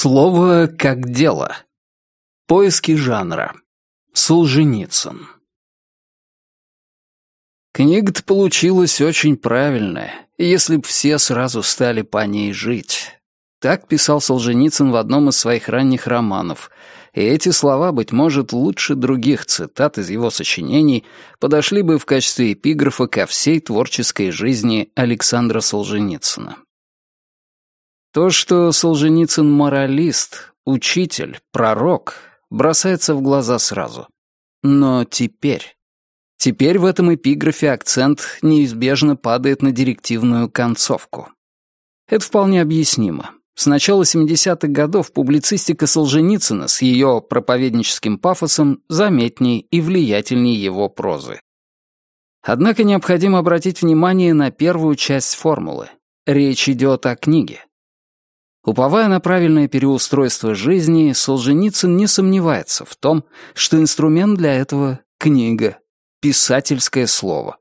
Слово как дело. Поиски жанра. Солженицын. Книга-то получилась очень правильная, если б все сразу стали по ней жить. Так писал Солженицын в одном из своих ранних романов, и эти слова, быть может, лучше других цитат из его сочинений подошли бы в качестве эпиграфа ко всей творческой жизни Александра Солженицына. То, что Солженицын моралист, учитель, пророк, бросается в глаза сразу. Но теперь... Теперь в этом эпиграфе акцент неизбежно падает на директивную концовку. Это вполне объяснимо. С начала 70-х годов публицистика Солженицына с ее проповедническим пафосом заметнее и влиятельнее его прозы. Однако необходимо обратить внимание на первую часть формулы. Речь идет о книге. Уповая на правильное переустройство жизни, Солженицын не сомневается в том, что инструмент для этого — книга, писательское слово.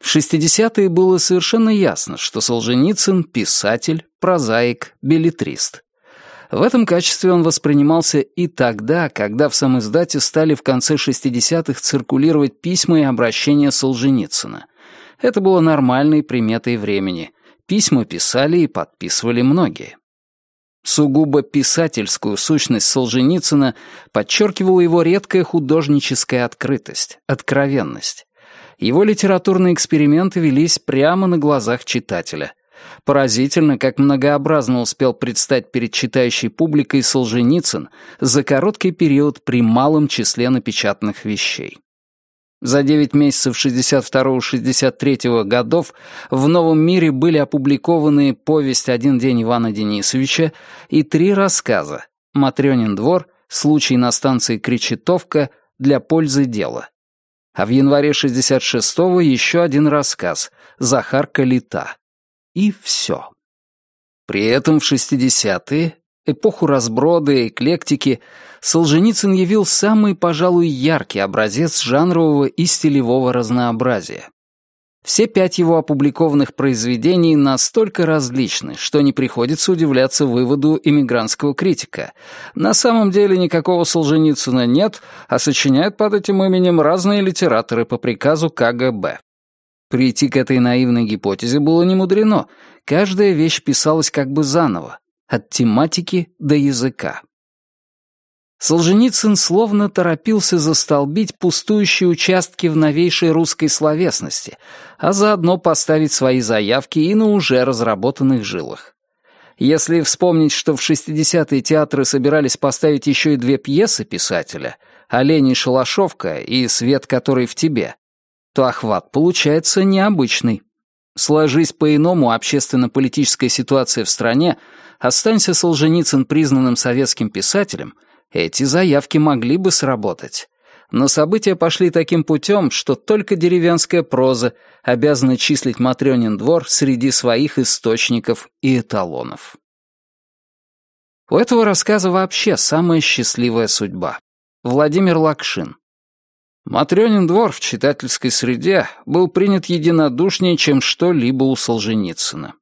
В 60-е было совершенно ясно, что Солженицын — писатель, прозаик, билетрист. В этом качестве он воспринимался и тогда, когда в самоиздате стали в конце 60-х циркулировать письма и обращения Солженицына. Это было нормальной приметой времени — Письма писали и подписывали многие. Сугубо писательскую сущность Солженицына подчеркивала его редкая художническая открытость, откровенность. Его литературные эксперименты велись прямо на глазах читателя. Поразительно, как многообразно успел предстать перед читающей публикой Солженицын за короткий период при малом числе напечатанных вещей. За 9 месяцев 62-63 годов в «Новом мире» были опубликованы повесть «Один день Ивана Денисовича» и три рассказа «Матрёнин двор», «Случай на станции Кречетовка», «Для пользы дела». А в январе 66-го еще один рассказ «Захар Калита». И все. При этом в 60-е эпоху разброда и эклектики, Солженицын явил самый, пожалуй, яркий образец жанрового и стилевого разнообразия. Все пять его опубликованных произведений настолько различны, что не приходится удивляться выводу иммигрантского критика. На самом деле никакого Солженицына нет, а сочиняют под этим именем разные литераторы по приказу КГБ. Прийти к этой наивной гипотезе было немудрено. Каждая вещь писалась как бы заново, от тематики до языка. Солженицын словно торопился застолбить пустующие участки в новейшей русской словесности, а заодно поставить свои заявки и на уже разработанных жилах. Если вспомнить, что в 60-е театры собирались поставить еще и две пьесы писателя «Олень и Шалашовка» и «Свет, который в тебе», то охват получается необычный. Сложись по-иному общественно-политическая ситуация в стране, Останься Солженицын признанным советским писателем, эти заявки могли бы сработать. Но события пошли таким путем, что только деревенская проза обязана числить Матрёнин двор среди своих источников и эталонов. У этого рассказа вообще самая счастливая судьба. Владимир Лакшин. Матрёнин двор в читательской среде был принят единодушнее, чем что-либо у Солженицына.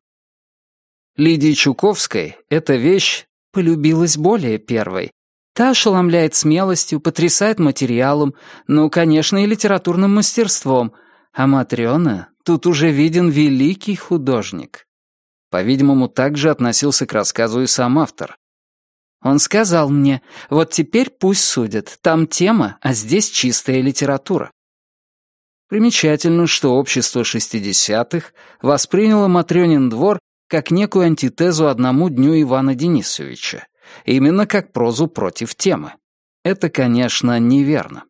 Лидии Чуковской эта вещь полюбилась более первой. Та ошеломляет смелостью, потрясает материалом, ну, конечно, и литературным мастерством. А Матрёна тут уже виден великий художник. По-видимому, так же относился к рассказу и сам автор. Он сказал мне, вот теперь пусть судят, там тема, а здесь чистая литература. Примечательно, что общество 60-х восприняло Матрёнин двор как некую антитезу одному дню Ивана Денисовича, именно как прозу против темы. Это, конечно, неверно.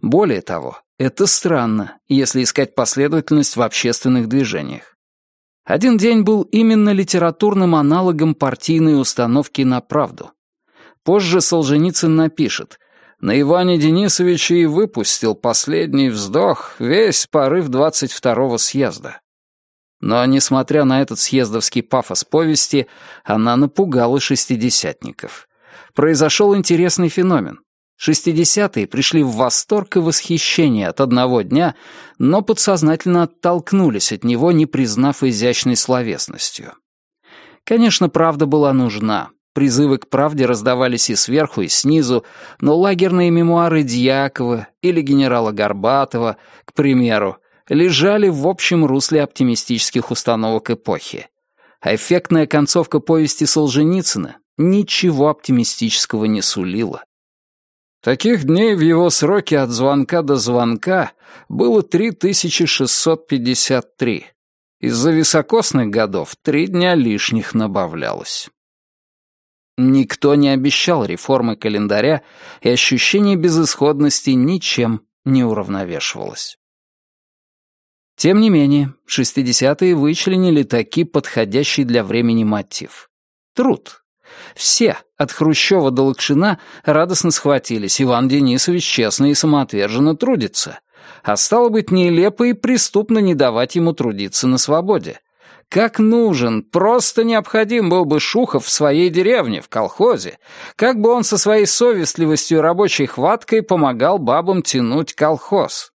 Более того, это странно, если искать последовательность в общественных движениях. Один день был именно литературным аналогом партийной установки на правду. Позже Солженицын напишет «На Иване Денисовиче и выпустил последний вздох весь порыв 22-го съезда. Но, несмотря на этот съездовский пафос повести, она напугала шестидесятников. Произошел интересный феномен. Шестидесятые пришли в восторг и восхищение от одного дня, но подсознательно оттолкнулись от него, не признав изящной словесностью. Конечно, правда была нужна. Призывы к правде раздавались и сверху, и снизу, но лагерные мемуары Дьякова или генерала Горбатова, к примеру, лежали в общем русле оптимистических установок эпохи. А эффектная концовка повести Солженицына ничего оптимистического не сулила. Таких дней в его сроке от звонка до звонка было 3653. Из-за високосных годов три дня лишних набавлялось. Никто не обещал реформы календаря, и ощущение безысходности ничем не уравновешивалось. Тем не менее, 60-е вычленили таки подходящий для времени мотив. Труд. Все, от Хрущева до Лакшина, радостно схватились. Иван Денисович честно и самоотверженно трудится. А стало быть, нелепо и преступно не давать ему трудиться на свободе. Как нужен, просто необходим был бы Шухов в своей деревне, в колхозе, как бы он со своей совестливостью и рабочей хваткой помогал бабам тянуть колхоз.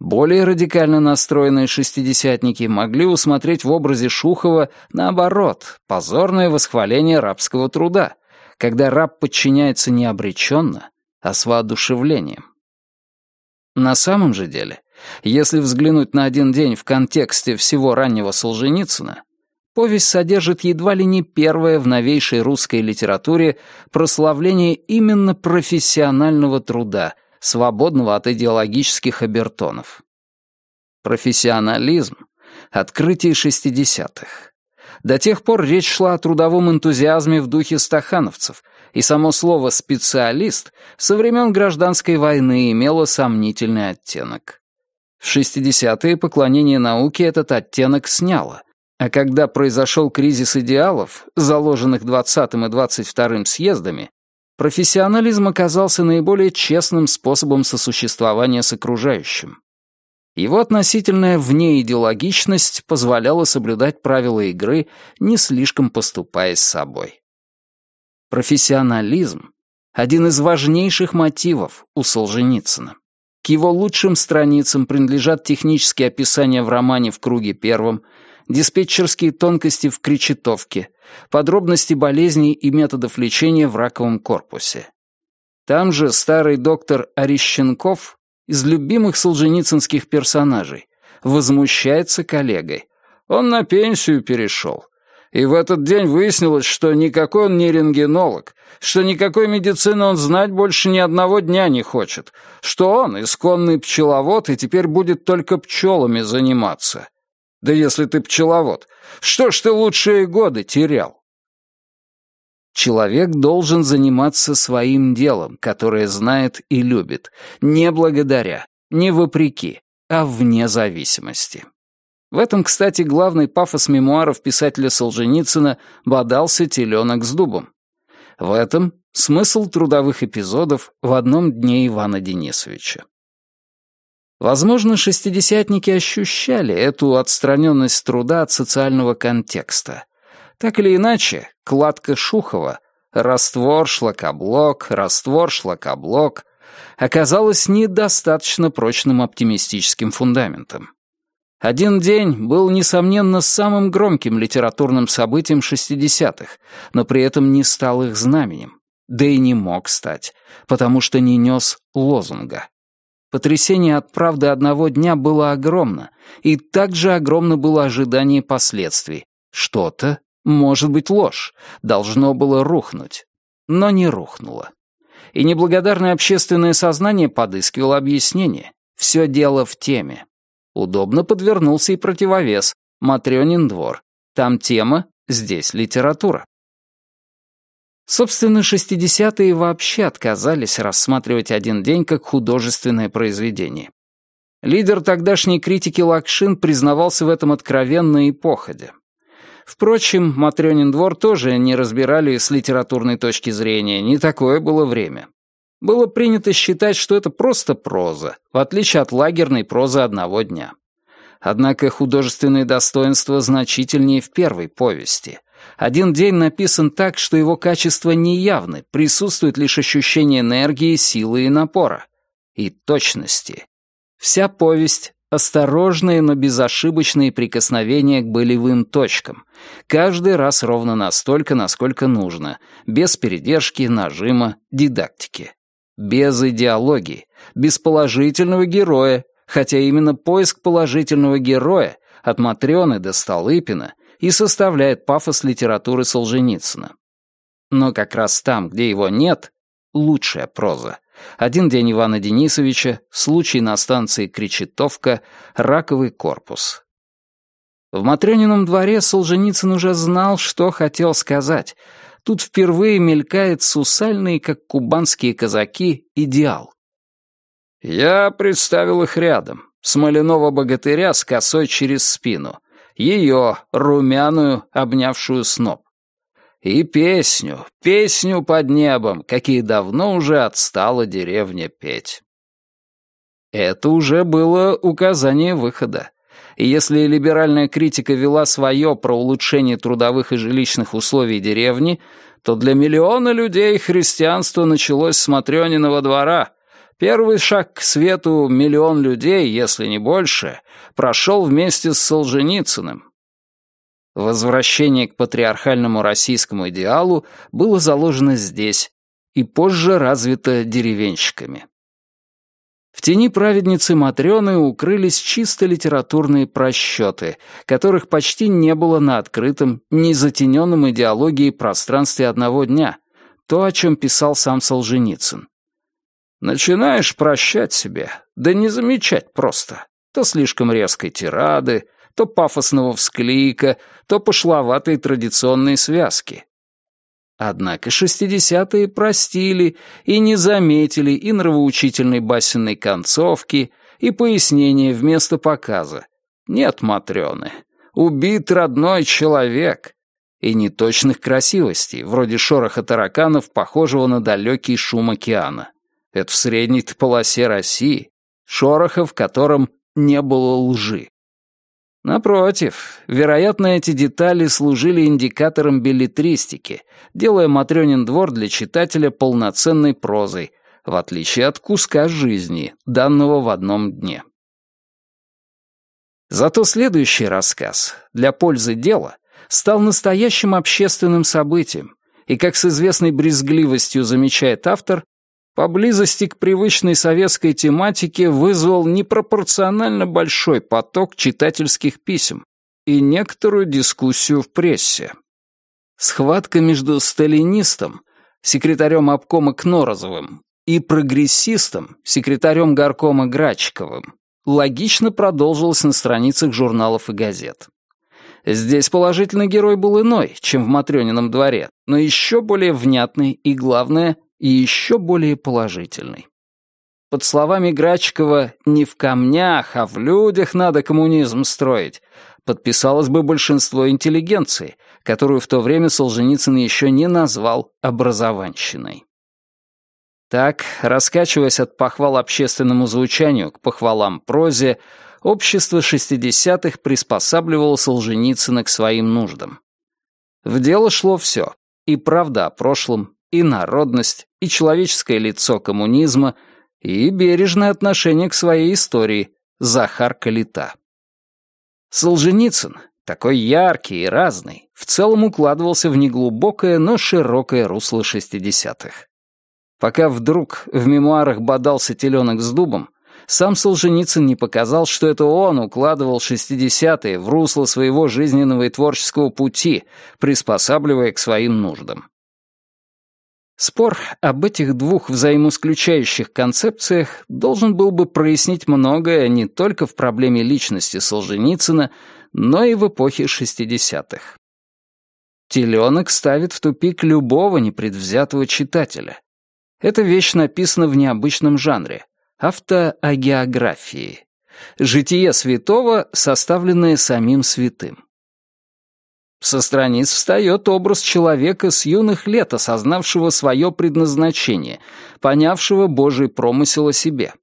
Более радикально настроенные шестидесятники могли усмотреть в образе Шухова, наоборот, позорное восхваление рабского труда, когда раб подчиняется не обреченно, а с воодушевлением. На самом же деле, если взглянуть на один день в контексте всего раннего Солженицына, повесть содержит едва ли не первое в новейшей русской литературе прославление именно профессионального труда, свободного от идеологических обертонов. Профессионализм — открытие шестидесятых. До тех пор речь шла о трудовом энтузиазме в духе стахановцев, и само слово «специалист» со времен гражданской войны имело сомнительный оттенок. В 60-е поклонение науке этот оттенок сняло, а когда произошел кризис идеалов, заложенных 20-м и 22-м съездами, профессионализм оказался наиболее честным способом сосуществования с окружающим. Его относительная внеидеологичность позволяла соблюдать правила игры, не слишком поступаясь собой. Профессионализм — один из важнейших мотивов у Солженицына. К его лучшим страницам принадлежат технические описания в романе «В круге первом», диспетчерские тонкости в кричетовке, подробности болезней и методов лечения в раковом корпусе. Там же старый доктор Орещенков из любимых солженицынских персонажей возмущается коллегой. Он на пенсию перешел. И в этот день выяснилось, что никакой он не рентгенолог, что никакой медицины он знать больше ни одного дня не хочет, что он исконный пчеловод и теперь будет только пчелами заниматься. Да если ты пчеловод, что ж ты лучшие годы терял? Человек должен заниматься своим делом, которое знает и любит, не благодаря, не вопреки, а вне зависимости. В этом, кстати, главный пафос мемуаров писателя Солженицына «Бодался теленок с дубом». В этом смысл трудовых эпизодов в одном дне Ивана Денисовича. Возможно, шестидесятники ощущали эту отстраненность труда от социального контекста. Так или иначе, кладка Шухова «Раствор, шлакоблок, раствор, шлакоблок» оказалась недостаточно прочным оптимистическим фундаментом. Один день был, несомненно, самым громким литературным событием 60-х, но при этом не стал их знаменем. Да и не мог стать, потому что не нес лозунга. Потрясение от правды одного дня было огромно, и также огромно было ожидание последствий. Что-то, может быть, ложь, должно было рухнуть. Но не рухнуло. И неблагодарное общественное сознание подыскивало объяснение. Все дело в теме. Удобно подвернулся и противовес — Матрёнин двор. Там тема, здесь литература. Собственно, шестидесятые вообще отказались рассматривать один день как художественное произведение. Лидер тогдашней критики Лакшин признавался в этом откровенно и походя. Впрочем, Матрёнин двор тоже не разбирали с литературной точки зрения, не такое было время было принято считать, что это просто проза, в отличие от лагерной прозы одного дня. Однако художественные достоинства значительнее в первой повести. Один день написан так, что его качества неявны, присутствует лишь ощущение энергии, силы и напора. И точности. Вся повесть Осторожные, но безошибочные прикосновения к болевым точкам. Каждый раз ровно настолько, насколько нужно. Без передержки, нажима, дидактики. Без идеологии. Без положительного героя. Хотя именно поиск положительного героя от Матрёны до Столыпина и составляет пафос литературы Солженицына. Но как раз там, где его нет, лучшая проза. Один день Ивана Денисовича, случай на станции Кречетовка, раковый корпус. В Матрёнином дворе Солженицын уже знал, что хотел сказать. Тут впервые мелькает сусальный, как кубанские казаки, идеал. Я представил их рядом. Смоляного богатыря с косой через спину. Ее, румяную, обнявшую сноп. И песню, песню под небом, какие давно уже отстала деревня петь. Это уже было указание выхода. И если либеральная критика вела свое про улучшение трудовых и жилищных условий деревни, то для миллиона людей христианство началось с Матрёниного двора. Первый шаг к свету миллион людей, если не больше, прошел вместе с Солженицыным, Возвращение к патриархальному российскому идеалу было заложено здесь и позже развито деревенщиками. В тени праведницы Матрёны укрылись чисто литературные просчеты, которых почти не было на открытом, незатененном идеологией пространстве одного дня, то, о чем писал сам Солженицын. Начинаешь прощать себе, да не замечать просто. То слишком резкой тирады, то пафосного всклика, то пошловатой традиционной связки. Однако шестидесятые простили и не заметили и нравоучительной басенной концовки, и пояснения вместо показа. Нет, Матрёны, убит родной человек. И неточных красивостей, вроде шороха тараканов, похожего на далекий шум океана. Это в средней полосе России, шороха, в котором не было лжи. Напротив, вероятно, эти детали служили индикатором билетристики, делая Матрёнин двор для читателя полноценной прозой, в отличие от куска жизни, данного в одном дне. Зато следующий рассказ, для пользы дела, стал настоящим общественным событием, и, как с известной брезгливостью замечает автор, поблизости к привычной советской тематике вызвал непропорционально большой поток читательских писем и некоторую дискуссию в прессе. Схватка между сталинистом, секретарем обкома Кнорозовым, и прогрессистом, секретарем горкома Грачковым, логично продолжилась на страницах журналов и газет. Здесь положительный герой был иной, чем в Матрёнином дворе, но еще более внятный и, главное, и еще более положительный. Под словами Грачкова «не в камнях, а в людях надо коммунизм строить» подписалось бы большинство интеллигенции, которую в то время Солженицын еще не назвал образованщиной. Так, раскачиваясь от похвал общественному звучанию к похвалам прозе, общество шестидесятых приспосабливало Солженицына к своим нуждам. В дело шло все — и правда о прошлом, и народность, и человеческое лицо коммунизма, и бережное отношение к своей истории Захар Калита. Солженицын, такой яркий и разный, в целом укладывался в неглубокое, но широкое русло шестидесятых. Пока вдруг в мемуарах бодался теленок с дубом, сам Солженицын не показал, что это он укладывал шестидесятые в русло своего жизненного и творческого пути, приспосабливая к своим нуждам. Спор об этих двух взаимоисключающих концепциях должен был бы прояснить многое не только в проблеме личности Солженицына, но и в эпохе 60-х. Теленок ставит в тупик любого непредвзятого читателя. Эта вещь написана в необычном жанре — автоагеографии. Житие святого, составленное самим святым. Со страниц встает образ человека с юных лет, осознавшего свое предназначение, понявшего Божий промысел о себе.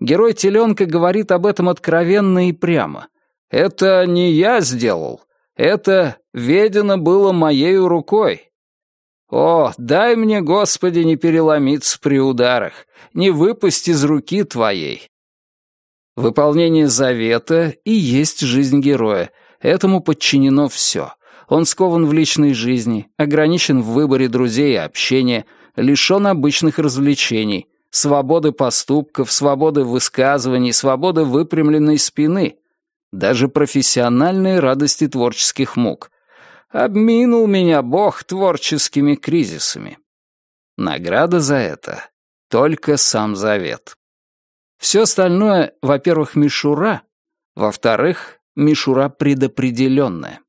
Герой «Теленка» говорит об этом откровенно и прямо. «Это не я сделал, это ведено было моею рукой». «О, дай мне, Господи, не переломиться при ударах, не выпасть из руки Твоей». Выполнение завета и есть жизнь героя. Этому подчинено все. Он скован в личной жизни, ограничен в выборе друзей и общения, лишен обычных развлечений, свободы поступков, свободы высказываний, свободы выпрямленной спины, даже профессиональной радости творческих мук. Обминул меня Бог творческими кризисами. Награда за это — только сам завет. Все остальное, во-первых, мишура, во-вторых, мишура предопределенная.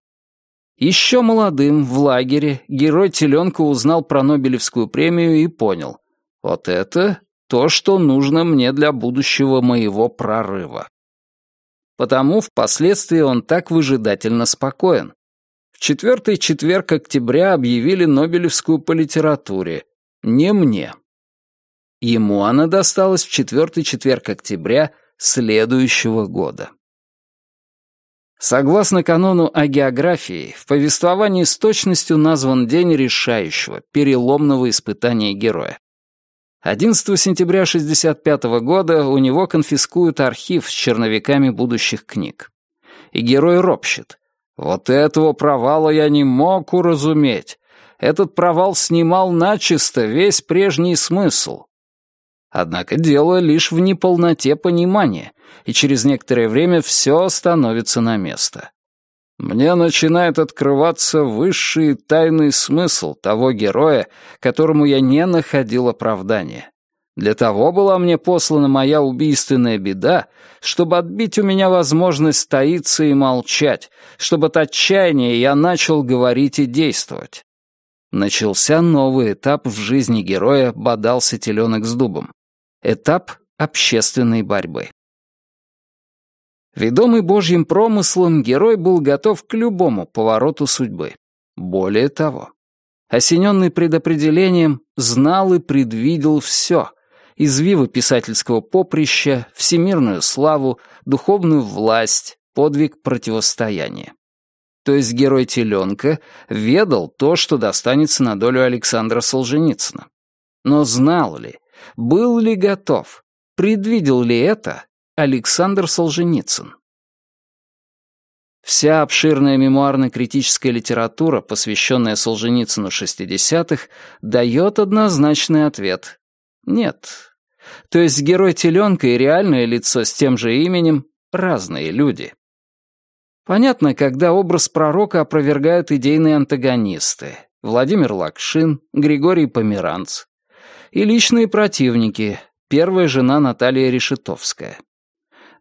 Еще молодым, в лагере, герой Теленка узнал про Нобелевскую премию и понял, вот это то, что нужно мне для будущего моего прорыва. Потому впоследствии он так выжидательно спокоен. В четвертый четверг октября объявили Нобелевскую по литературе. Не мне. Ему она досталась в четвертый четверг октября следующего года. Согласно канону о географии, в повествовании с точностью назван день решающего, переломного испытания героя. 11 сентября 1965 года у него конфискуют архив с черновиками будущих книг. И герой ропщет. «Вот этого провала я не мог уразуметь. Этот провал снимал начисто весь прежний смысл. Однако дело лишь в неполноте понимания, и через некоторое время все становится на место. Мне начинает открываться высший тайный смысл того героя, которому я не находил оправдания. Для того была мне послана моя убийственная беда, чтобы отбить у меня возможность таиться и молчать, чтобы от отчаяния я начал говорить и действовать. Начался новый этап в жизни героя «Бодался теленок с дубом». Этап общественной борьбы. Ведомый Божьим промыслом, герой был готов к любому повороту судьбы. Более того, осененный предопределением, знал и предвидел все — извивы писательского поприща, всемирную славу, духовную власть, подвиг противостояния. То есть герой «Теленка» ведал то, что достанется на долю Александра Солженицына. Но знал ли, был ли готов? Предвидел ли это Александр Солженицын? Вся обширная мемуарно-критическая литература, посвященная Солженицыну 60-х, дает однозначный ответ. Нет. То есть герой Теленка и реальное лицо с тем же именем — разные люди. Понятно, когда образ пророка опровергают идейные антагонисты. Владимир Лакшин, Григорий Померанц, и личные противники, первая жена Наталья Решетовская.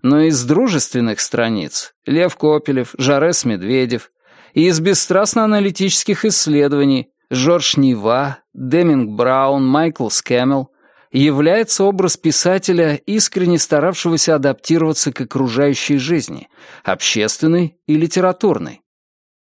Но из дружественных страниц — Лев Копелев, Жорес Медведев, и из бесстрастно-аналитических исследований — Жорж Нива, Деминг Браун, Майкл Скэммел — является образ писателя, искренне старавшегося адаптироваться к окружающей жизни, общественной и литературной.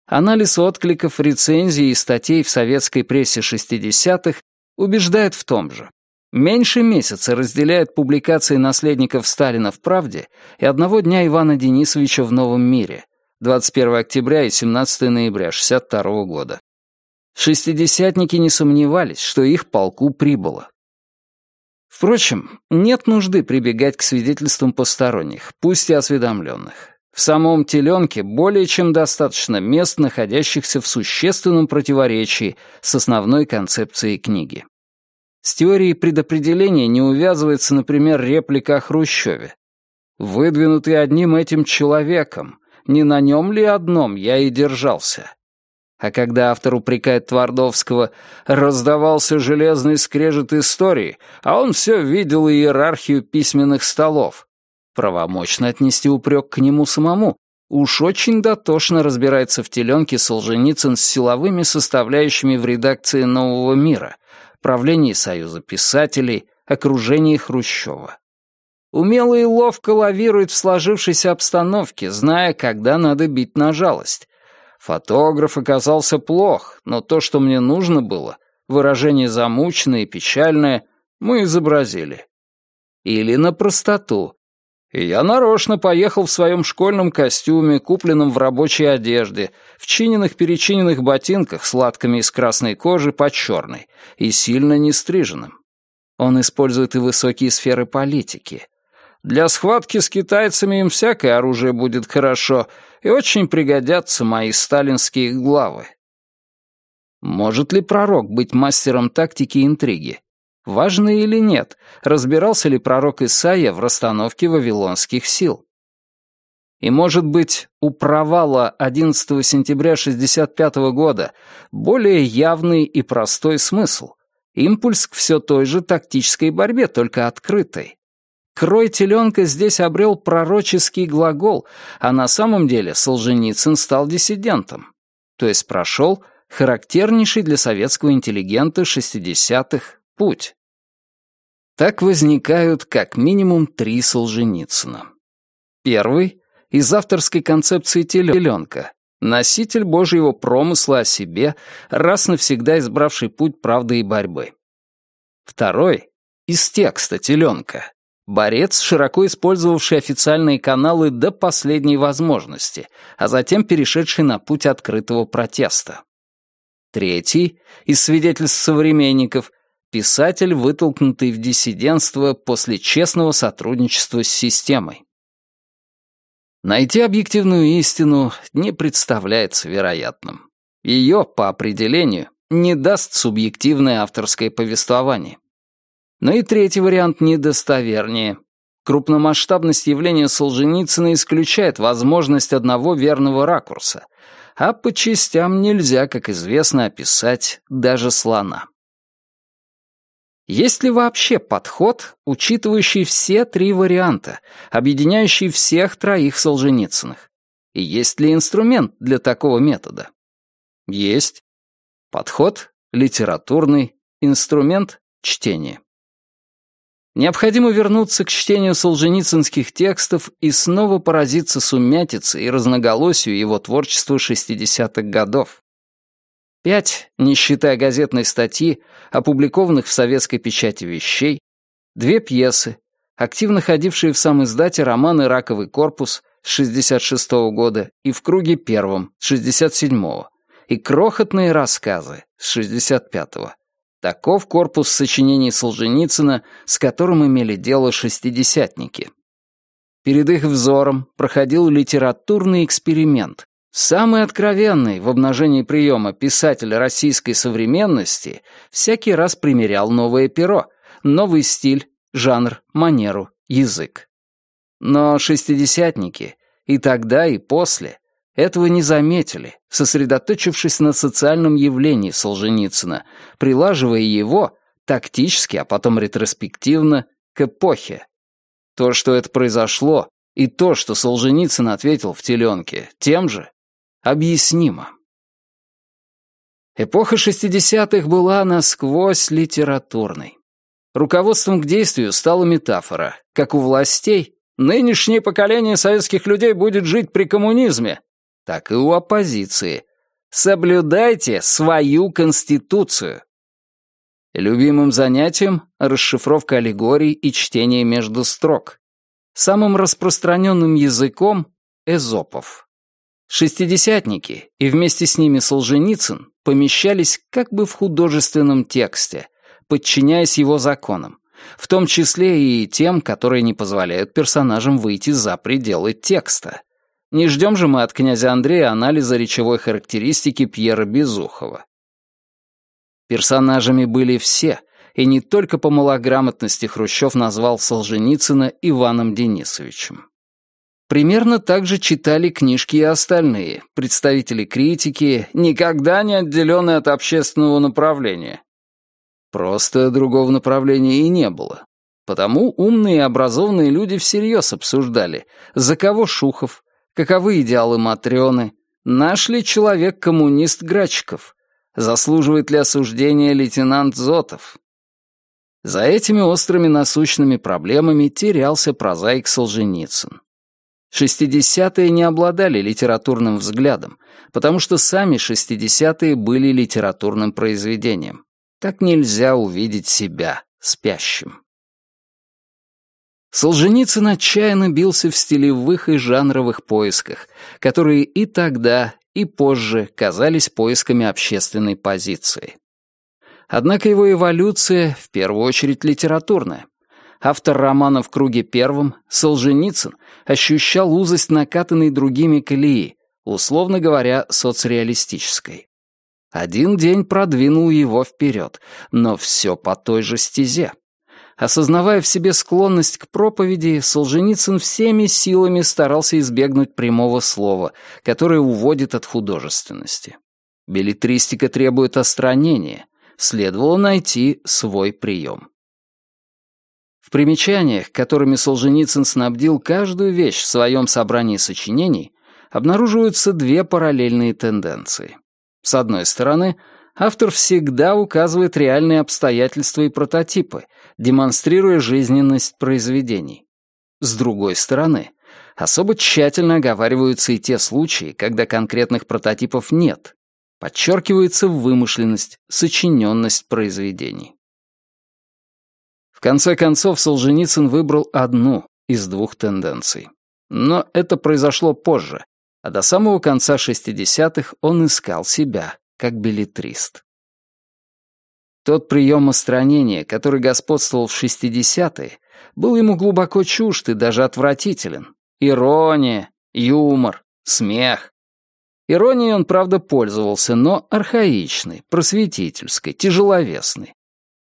Анализ откликов, рецензий и статей в советской прессе 60-х убеждает в том же. Меньше месяца разделяет публикации наследников Сталина в «Правде» и одного дня Ивана Денисовича в «Новом мире» 21 октября и 17 ноября 62 года. Шестидесятники не сомневались, что их полку прибыло. Впрочем, нет нужды прибегать к свидетельствам посторонних, пусть и осведомленных. В самом теленке более чем достаточно мест, находящихся в существенном противоречии с основной концепцией книги. С теорией предопределения не увязывается, например, реплика о Хрущеве. «Выдвинутый одним этим человеком, не на нем ли одном я и держался?» А когда автор упрекает Твардовского, раздавался железный скрежет истории, а он все видел иерархию письменных столов. Правомочно отнести упрек к нему самому. Уж очень дотошно разбирается в теленке Солженицын с силовыми составляющими в редакции «Нового мира», правлении Союза писателей, окружении Хрущева. Умело и ловко лавирует в сложившейся обстановке, зная, когда надо бить на жалость. Фотограф оказался плох, но то, что мне нужно было, выражение замученное и печальное, мы изобразили. Или на простоту. И я нарочно поехал в своем школьном костюме, купленном в рабочей одежде, в чиненных-перечиненных ботинках с латками из красной кожи по черной и сильно не стриженным. Он использует и высокие сферы политики. Для схватки с китайцами им всякое оружие будет хорошо, и очень пригодятся мои сталинские главы. Может ли пророк быть мастером тактики и интриги? Важно или нет, разбирался ли пророк Исаия в расстановке вавилонских сил? И, может быть, у провала 11 сентября 65 года более явный и простой смысл, импульс к все той же тактической борьбе, только открытой. Крой теленка здесь обрел пророческий глагол, а на самом деле Солженицын стал диссидентом, то есть прошел характернейший для советского интеллигента 60-х путь. Так возникают как минимум три Солженицына. Первый — из авторской концепции теленка, носитель Божьего промысла о себе, раз навсегда избравший путь правды и борьбы. Второй — из текста теленка, борец, широко использовавший официальные каналы до последней возможности, а затем перешедший на путь открытого протеста. Третий — из свидетельств современников, писатель, вытолкнутый в диссидентство после честного сотрудничества с системой. Найти объективную истину не представляется вероятным. Ее, по определению, не даст субъективное авторское повествование. Но и третий вариант недостовернее. Крупномасштабность явления Солженицына исключает возможность одного верного ракурса, а по частям нельзя, как известно, описать даже слона. Есть ли вообще подход, учитывающий все три варианта, объединяющий всех троих Солженицыных? И есть ли инструмент для такого метода? Есть. Подход — литературный, инструмент — чтение. Необходимо вернуться к чтению солженицынских текстов и снова поразиться сумятице и разноголосию его творчества 60-х годов. Пять, не считая газетной статьи, опубликованных в советской печати вещей, две пьесы, активно ходившие в сам издате романы «Раковый корпус» с 66 -го года и «В круге первом» с 67 и крохотные рассказы с 65-го. Таков корпус сочинений Солженицына, с которым имели дело шестидесятники. Перед их взором проходил литературный эксперимент. Самый откровенный в обнажении приема писатель российской современности всякий раз примерял новое перо, новый стиль, жанр, манеру, язык. Но шестидесятники и тогда, и после этого не заметили, сосредоточившись на социальном явлении Солженицына, прилаживая его, тактически, а потом ретроспективно, к эпохе. То, что это произошло, и то, что Солженицын ответил в «Теленке» тем же, объяснимо. Эпоха 60-х была насквозь литературной. Руководством к действию стала метафора, как у властей «нынешнее поколение советских людей будет жить при коммунизме», так и у оппозиции. Соблюдайте свою конституцию. Любимым занятием — расшифровка аллегорий и чтение между строк. Самым распространенным языком — эзопов. Шестидесятники и вместе с ними Солженицын помещались как бы в художественном тексте, подчиняясь его законам, в том числе и тем, которые не позволяют персонажам выйти за пределы текста. Не ждем же мы от князя Андрея анализа речевой характеристики Пьера Безухова. Персонажами были все, и не только по малограмотности Хрущев назвал Солженицына Иваном Денисовичем. Примерно так же читали книжки и остальные, представители критики, никогда не отделенные от общественного направления. Просто другого направления и не было. Потому умные и образованные люди всерьез обсуждали, за кого Шухов, Каковы идеалы Матрёны? Наш ли человек-коммунист Грачков? Заслуживает ли осуждения лейтенант Зотов? За этими острыми насущными проблемами терялся прозаик Солженицын. Шестидесятые не обладали литературным взглядом, потому что сами шестидесятые были литературным произведением. Так нельзя увидеть себя спящим. Солженицын отчаянно бился в стилевых и жанровых поисках, которые и тогда, и позже казались поисками общественной позиции. Однако его эволюция в первую очередь литературная. Автор романа «В круге первом» Солженицын ощущал узость накатанной другими колеи, условно говоря, соцреалистической. Один день продвинул его вперед, но все по той же стезе. Осознавая в себе склонность к проповеди, Солженицын всеми силами старался избегнуть прямого слова, которое уводит от художественности. Билетристика требует остранения, следовало найти свой прием. В примечаниях, которыми Солженицын снабдил каждую вещь в своем собрании сочинений, обнаруживаются две параллельные тенденции. С одной стороны, автор всегда указывает реальные обстоятельства и прототипы, демонстрируя жизненность произведений. С другой стороны, особо тщательно оговариваются и те случаи, когда конкретных прототипов нет. Подчеркивается вымышленность, сочиненность произведений. Конце концов, Солженицын выбрал одну из двух тенденций. Но это произошло позже, а до самого конца 60-х он искал себя как билетрист. Тот прием устранения, который господствовал в 60-е, был ему глубоко чужд и даже отвратителен. Ирония, юмор, смех. Иронией он, правда, пользовался, но архаичной, просветительской, тяжеловесной.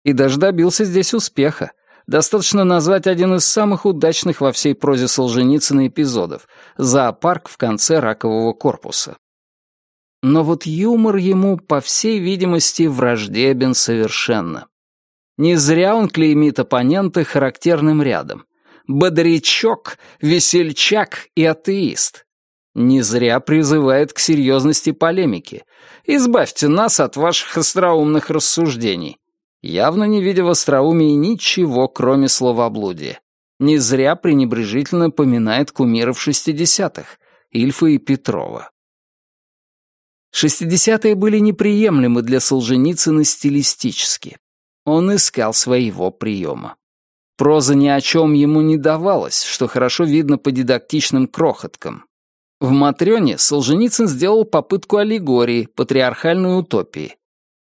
И даже добился здесь успеха, Достаточно назвать один из самых удачных во всей прозе Солженицына эпизодов — зоопарк в конце ракового корпуса. Но вот юмор ему, по всей видимости, враждебен совершенно. Не зря он клеймит оппонента характерным рядом. Бодрячок, весельчак и атеист. Не зря призывает к серьезности полемики. Избавьте нас от ваших остроумных рассуждений явно не видя в остроумии ничего, кроме словоблудия. Не зря пренебрежительно поминает кумиров шестидесятых, Ильфа и Петрова. Шестидесятые были неприемлемы для Солженицына стилистически. Он искал своего приема. Проза ни о чем ему не давалась, что хорошо видно по дидактичным крохоткам. В «Матрёне» Солженицын сделал попытку аллегории, патриархальной утопии.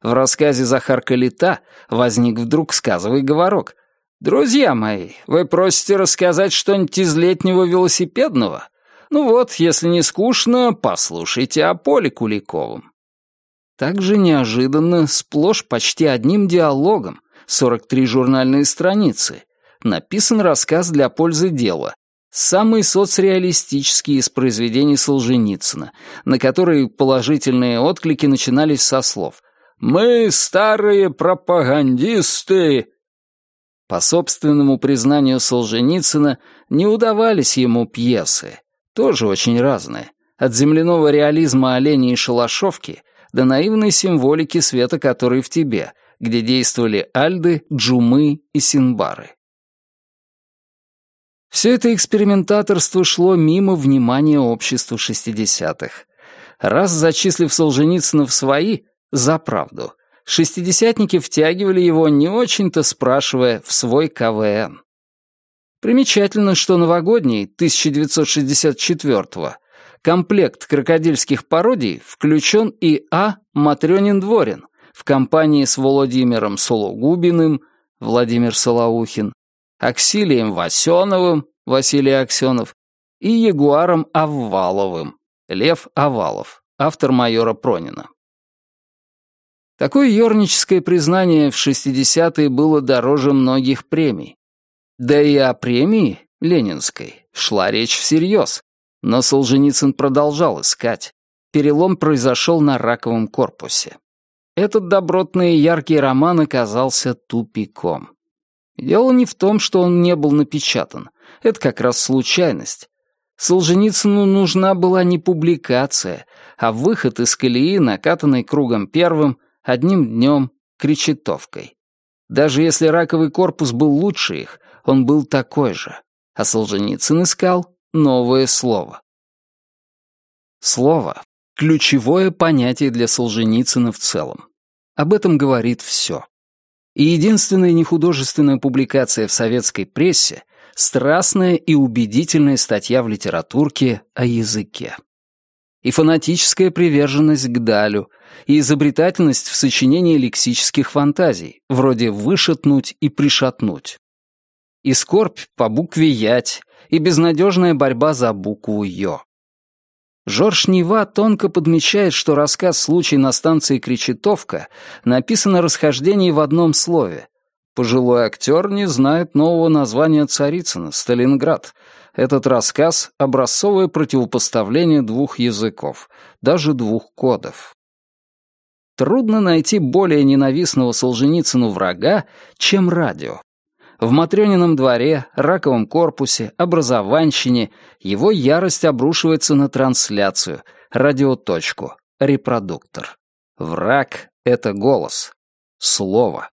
В рассказе Захарка Лита возник вдруг сказовый говорок. «Друзья мои, вы просите рассказать что-нибудь из летнего велосипедного? Ну вот, если не скучно, послушайте о Поле Куликовом». Также неожиданно, сплошь почти одним диалогом, 43 журнальные страницы, написан рассказ для пользы дела, самый соцреалистический из произведений Солженицына, на который положительные отклики начинались со слов мы старые пропагандисты!» По собственному признанию Солженицына, не удавались ему пьесы, тоже очень разные, от земляного реализма оленей и шалашовки до наивной символики света который в тебе, где действовали альды, джумы и синбары. Все это экспериментаторство шло мимо внимания общества шестидесятых. Раз зачислив Солженицына в свои, за правду. Шестидесятники втягивали его, не очень-то спрашивая, в свой КВН. Примечательно, что новогодний 1964-го комплект крокодильских пародий включен и А. Матрёнин Дворин в компании с Владимиром Сологубиным, Владимир Солоухин, Аксилием Васеновым, Василий Аксенов, и Ягуаром Авваловым, Лев Авалов, автор майора Пронина. Такое ёрническое признание в 60-е было дороже многих премий. Да и о премии, ленинской, шла речь всерьез. Но Солженицын продолжал искать. Перелом произошел на раковом корпусе. Этот добротный и яркий роман оказался тупиком. Дело не в том, что он не был напечатан. Это как раз случайность. Солженицыну нужна была не публикация, а выход из колеи, накатанный кругом первым — одним днем, кричетовкой. Даже если раковый корпус был лучше их, он был такой же. А Солженицын искал новое слово. Слово — ключевое понятие для Солженицына в целом. Об этом говорит все. И единственная нехудожественная публикация в советской прессе — страстная и убедительная статья в литературке о языке и фанатическая приверженность к Далю, и изобретательность в сочинении лексических фантазий, вроде «вышатнуть» и «пришатнуть». и скорбь по букве «ять», и безнадежная борьба за букву «ё». Жорж Нева тонко подмечает, что рассказ «Случай на станции Кречетовка» написан о расхождении в одном слове. Пожилой актер не знает нового названия Царицына, Сталинград. Этот рассказ — образцовое противопоставление двух языков, даже двух кодов. Трудно найти более ненавистного Солженицыну врага, чем радио. В Матрёнином дворе, раковом корпусе, образованщине его ярость обрушивается на трансляцию, радиоточку, репродуктор. Враг — это голос, слово.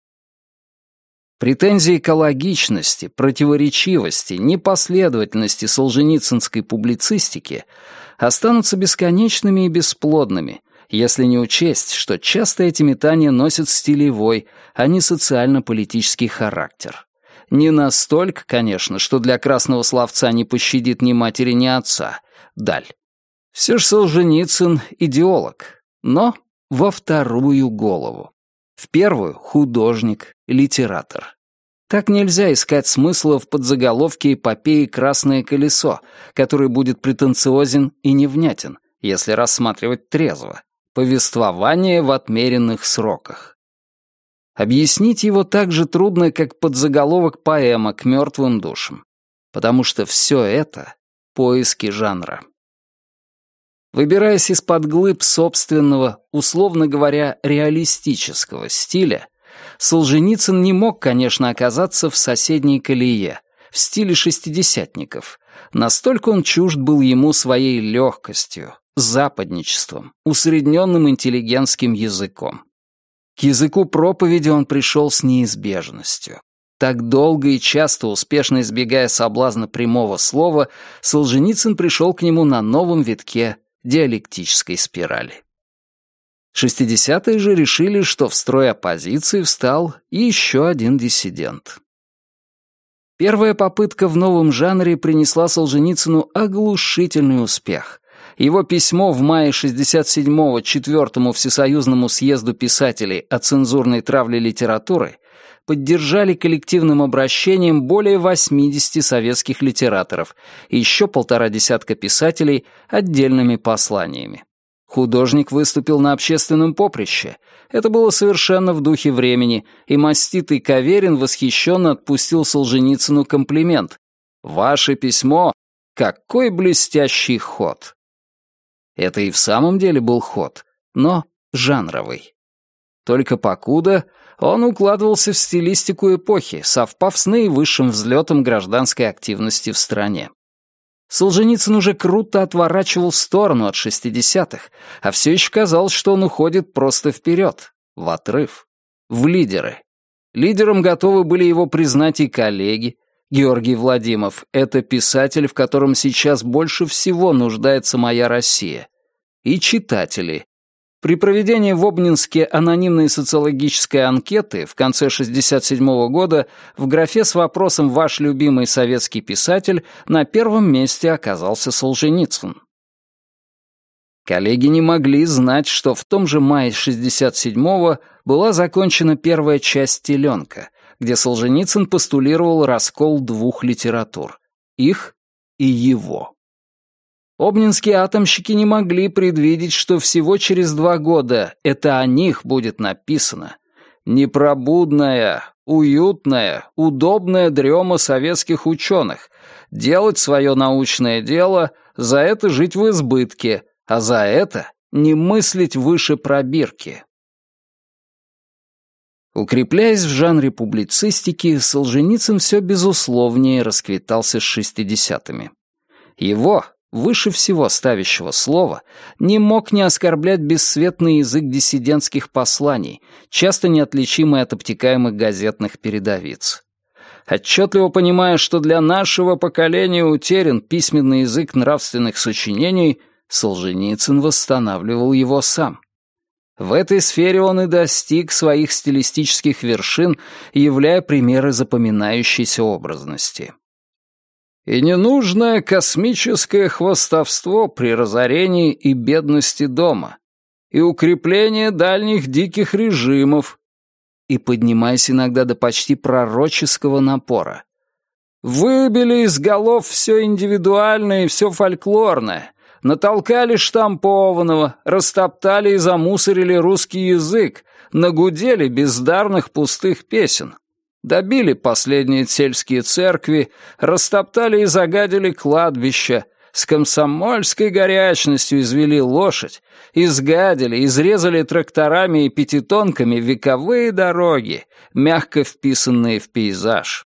Претензии экологичности, противоречивости, непоследовательности солженицынской публицистики останутся бесконечными и бесплодными, если не учесть, что часто эти метания носят стилевой, а не социально-политический характер. Не настолько, конечно, что для красного словца не пощадит ни матери, ни отца. Даль. Все же Солженицын — идеолог, но во вторую голову. В первую — художник, литератор. Так нельзя искать смысла в подзаголовке эпопеи «Красное колесо», который будет претенциозен и невнятен, если рассматривать трезво. Повествование в отмеренных сроках. Объяснить его так же трудно, как подзаголовок поэма к мертвым душам, потому что все это — поиски жанра. Выбираясь из-под глыб собственного, условно говоря, реалистического стиля, Солженицын не мог, конечно, оказаться в соседней колее, в стиле шестидесятников. Настолько он чужд был ему своей легкостью, западничеством, усредненным интеллигентским языком. К языку проповеди он пришел с неизбежностью. Так долго и часто успешно избегая соблазна прямого слова, Солженицын пришел к нему на новом витке диалектической спирали. Шестидесятые же решили, что в строй оппозиции встал еще один диссидент. Первая попытка в новом жанре принесла Солженицыну оглушительный успех. Его письмо в мае 67-го Четвертому Всесоюзному съезду писателей о цензурной травле литературы поддержали коллективным обращением более 80 советских литераторов и еще полтора десятка писателей отдельными посланиями. Художник выступил на общественном поприще. Это было совершенно в духе времени, и маститый Каверин восхищенно отпустил Солженицыну комплимент. «Ваше письмо — какой блестящий ход!» Это и в самом деле был ход, но жанровый. Только покуда он укладывался в стилистику эпохи, совпав с наивысшим взлетом гражданской активности в стране. Солженицын уже круто отворачивал в сторону от шестидесятых, а все еще казалось, что он уходит просто вперед, в отрыв, в лидеры. Лидером готовы были его признать и коллеги, Георгий Владимиров — это писатель, в котором сейчас больше всего нуждается моя Россия. И читатели. При проведении в Обнинске анонимной социологической анкеты в конце 1967 года в графе с вопросом «Ваш любимый советский писатель» на первом месте оказался Солженицын. Коллеги не могли знать, что в том же мае 67-го была закончена первая часть «Теленка», где Солженицын постулировал раскол двух литератур — их и его. Обнинские атомщики не могли предвидеть, что всего через два года это о них будет написано. Непробудная, уютная, удобная дрема советских ученых. Делать свое научное дело, за это жить в избытке, а за это не мыслить выше пробирки. Укрепляясь в жанре публицистики, Солженицын все безусловнее расквитался с шестидесятыми. Его, выше всего ставящего слова, не мог не оскорблять бесцветный язык диссидентских посланий, часто неотличимый от обтекаемых газетных передовиц. Отчетливо понимая, что для нашего поколения утерян письменный язык нравственных сочинений, Солженицын восстанавливал его сам. В этой сфере он и достиг своих стилистических вершин, являя примеры запоминающейся образности. И ненужное космическое хвостовство при разорении и бедности дома, и укрепление дальних диких режимов, и поднимаясь иногда до почти пророческого напора. Выбили из голов все индивидуальное и все фольклорное, натолкали штампованного, растоптали и замусорили русский язык, нагудели бездарных пустых песен. Добили последние сельские церкви, растоптали и загадили кладбища, с комсомольской горячностью извели лошадь, изгадили, изрезали тракторами и пятитонками вековые дороги, мягко вписанные в пейзаж.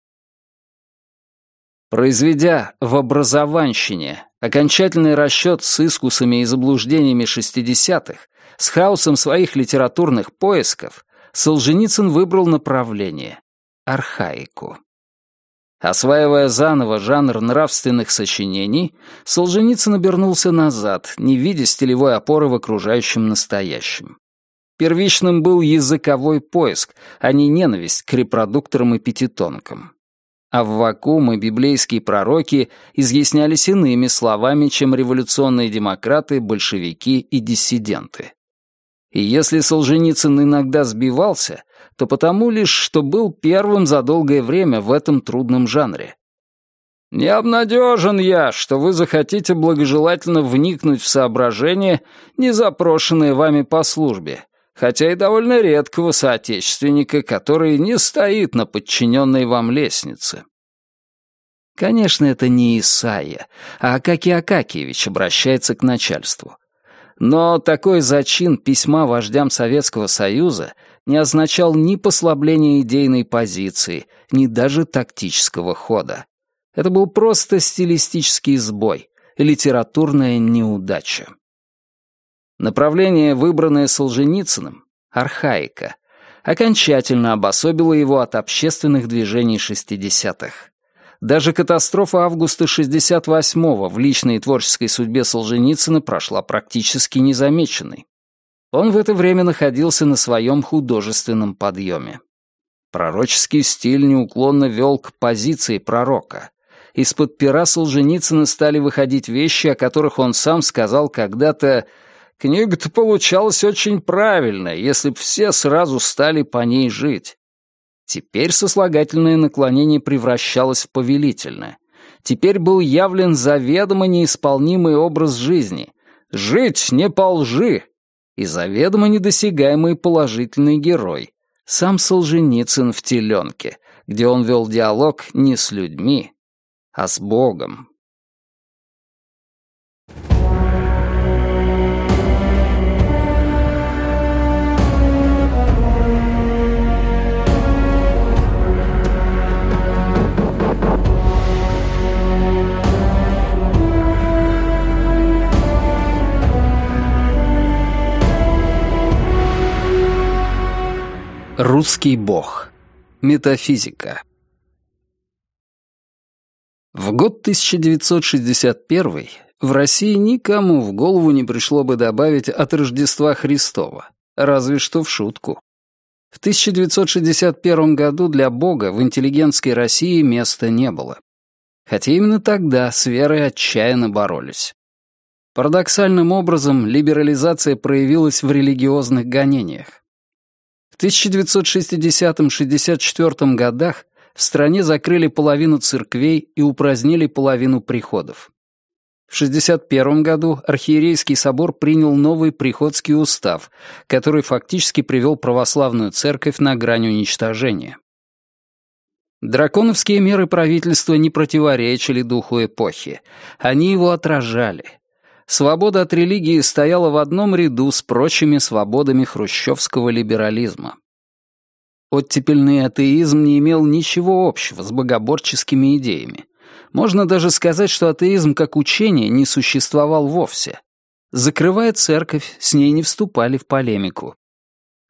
Произведя в образованщине окончательный расчет с искусами и заблуждениями 60-х, с хаосом своих литературных поисков, Солженицын выбрал направление — архаику. Осваивая заново жанр нравственных сочинений, Солженицын обернулся назад, не видя стилевой опоры в окружающем настоящем. Первичным был языковой поиск, а не ненависть к репродукторам и пятитонкам а в вакууме библейские пророки изъяснялись иными словами, чем революционные демократы, большевики и диссиденты. И если Солженицын иногда сбивался, то потому лишь, что был первым за долгое время в этом трудном жанре. «Не обнадежен я, что вы захотите благожелательно вникнуть в соображения, не запрошенные вами по службе, хотя и довольно редкого соотечественника, который не стоит на подчиненной вам лестнице. Конечно, это не Исаия, а Акакий Акакиевич обращается к начальству. Но такой зачин письма вождям Советского Союза не означал ни послабления идейной позиции, ни даже тактического хода. Это был просто стилистический сбой, литературная неудача. Направление, выбранное Солженицыным, архаика, окончательно обособило его от общественных движений 60-х. Даже катастрофа августа 68-го в личной творческой судьбе Солженицына прошла практически незамеченной. Он в это время находился на своем художественном подъеме. Пророческий стиль неуклонно вел к позиции пророка. Из-под пера Солженицына стали выходить вещи, о которых он сам сказал когда-то Книга-то получалась очень правильная, если б все сразу стали по ней жить. Теперь сослагательное наклонение превращалось в повелительное. Теперь был явлен заведомо неисполнимый образ жизни. Жить не по лжи. И заведомо недосягаемый положительный герой. Сам Солженицын в «Теленке», где он вел диалог не с людьми, а с Богом. Русский бог. Метафизика. В год 1961 в России никому в голову не пришло бы добавить от Рождества Христова, разве что в шутку. В 1961 году для Бога в интеллигентской России места не было. Хотя именно тогда с верой отчаянно боролись. Парадоксальным образом либерализация проявилась в религиозных гонениях. В 1960-64 годах в стране закрыли половину церквей и упразднили половину приходов. В 61 году архиерейский собор принял новый приходский устав, который фактически привел православную церковь на грань уничтожения. Драконовские меры правительства не противоречили духу эпохи. Они его отражали свобода от религии стояла в одном ряду с прочими свободами хрущевского либерализма. Оттепельный атеизм не имел ничего общего с богоборческими идеями. Можно даже сказать, что атеизм как учение не существовал вовсе. Закрывая церковь, с ней не вступали в полемику.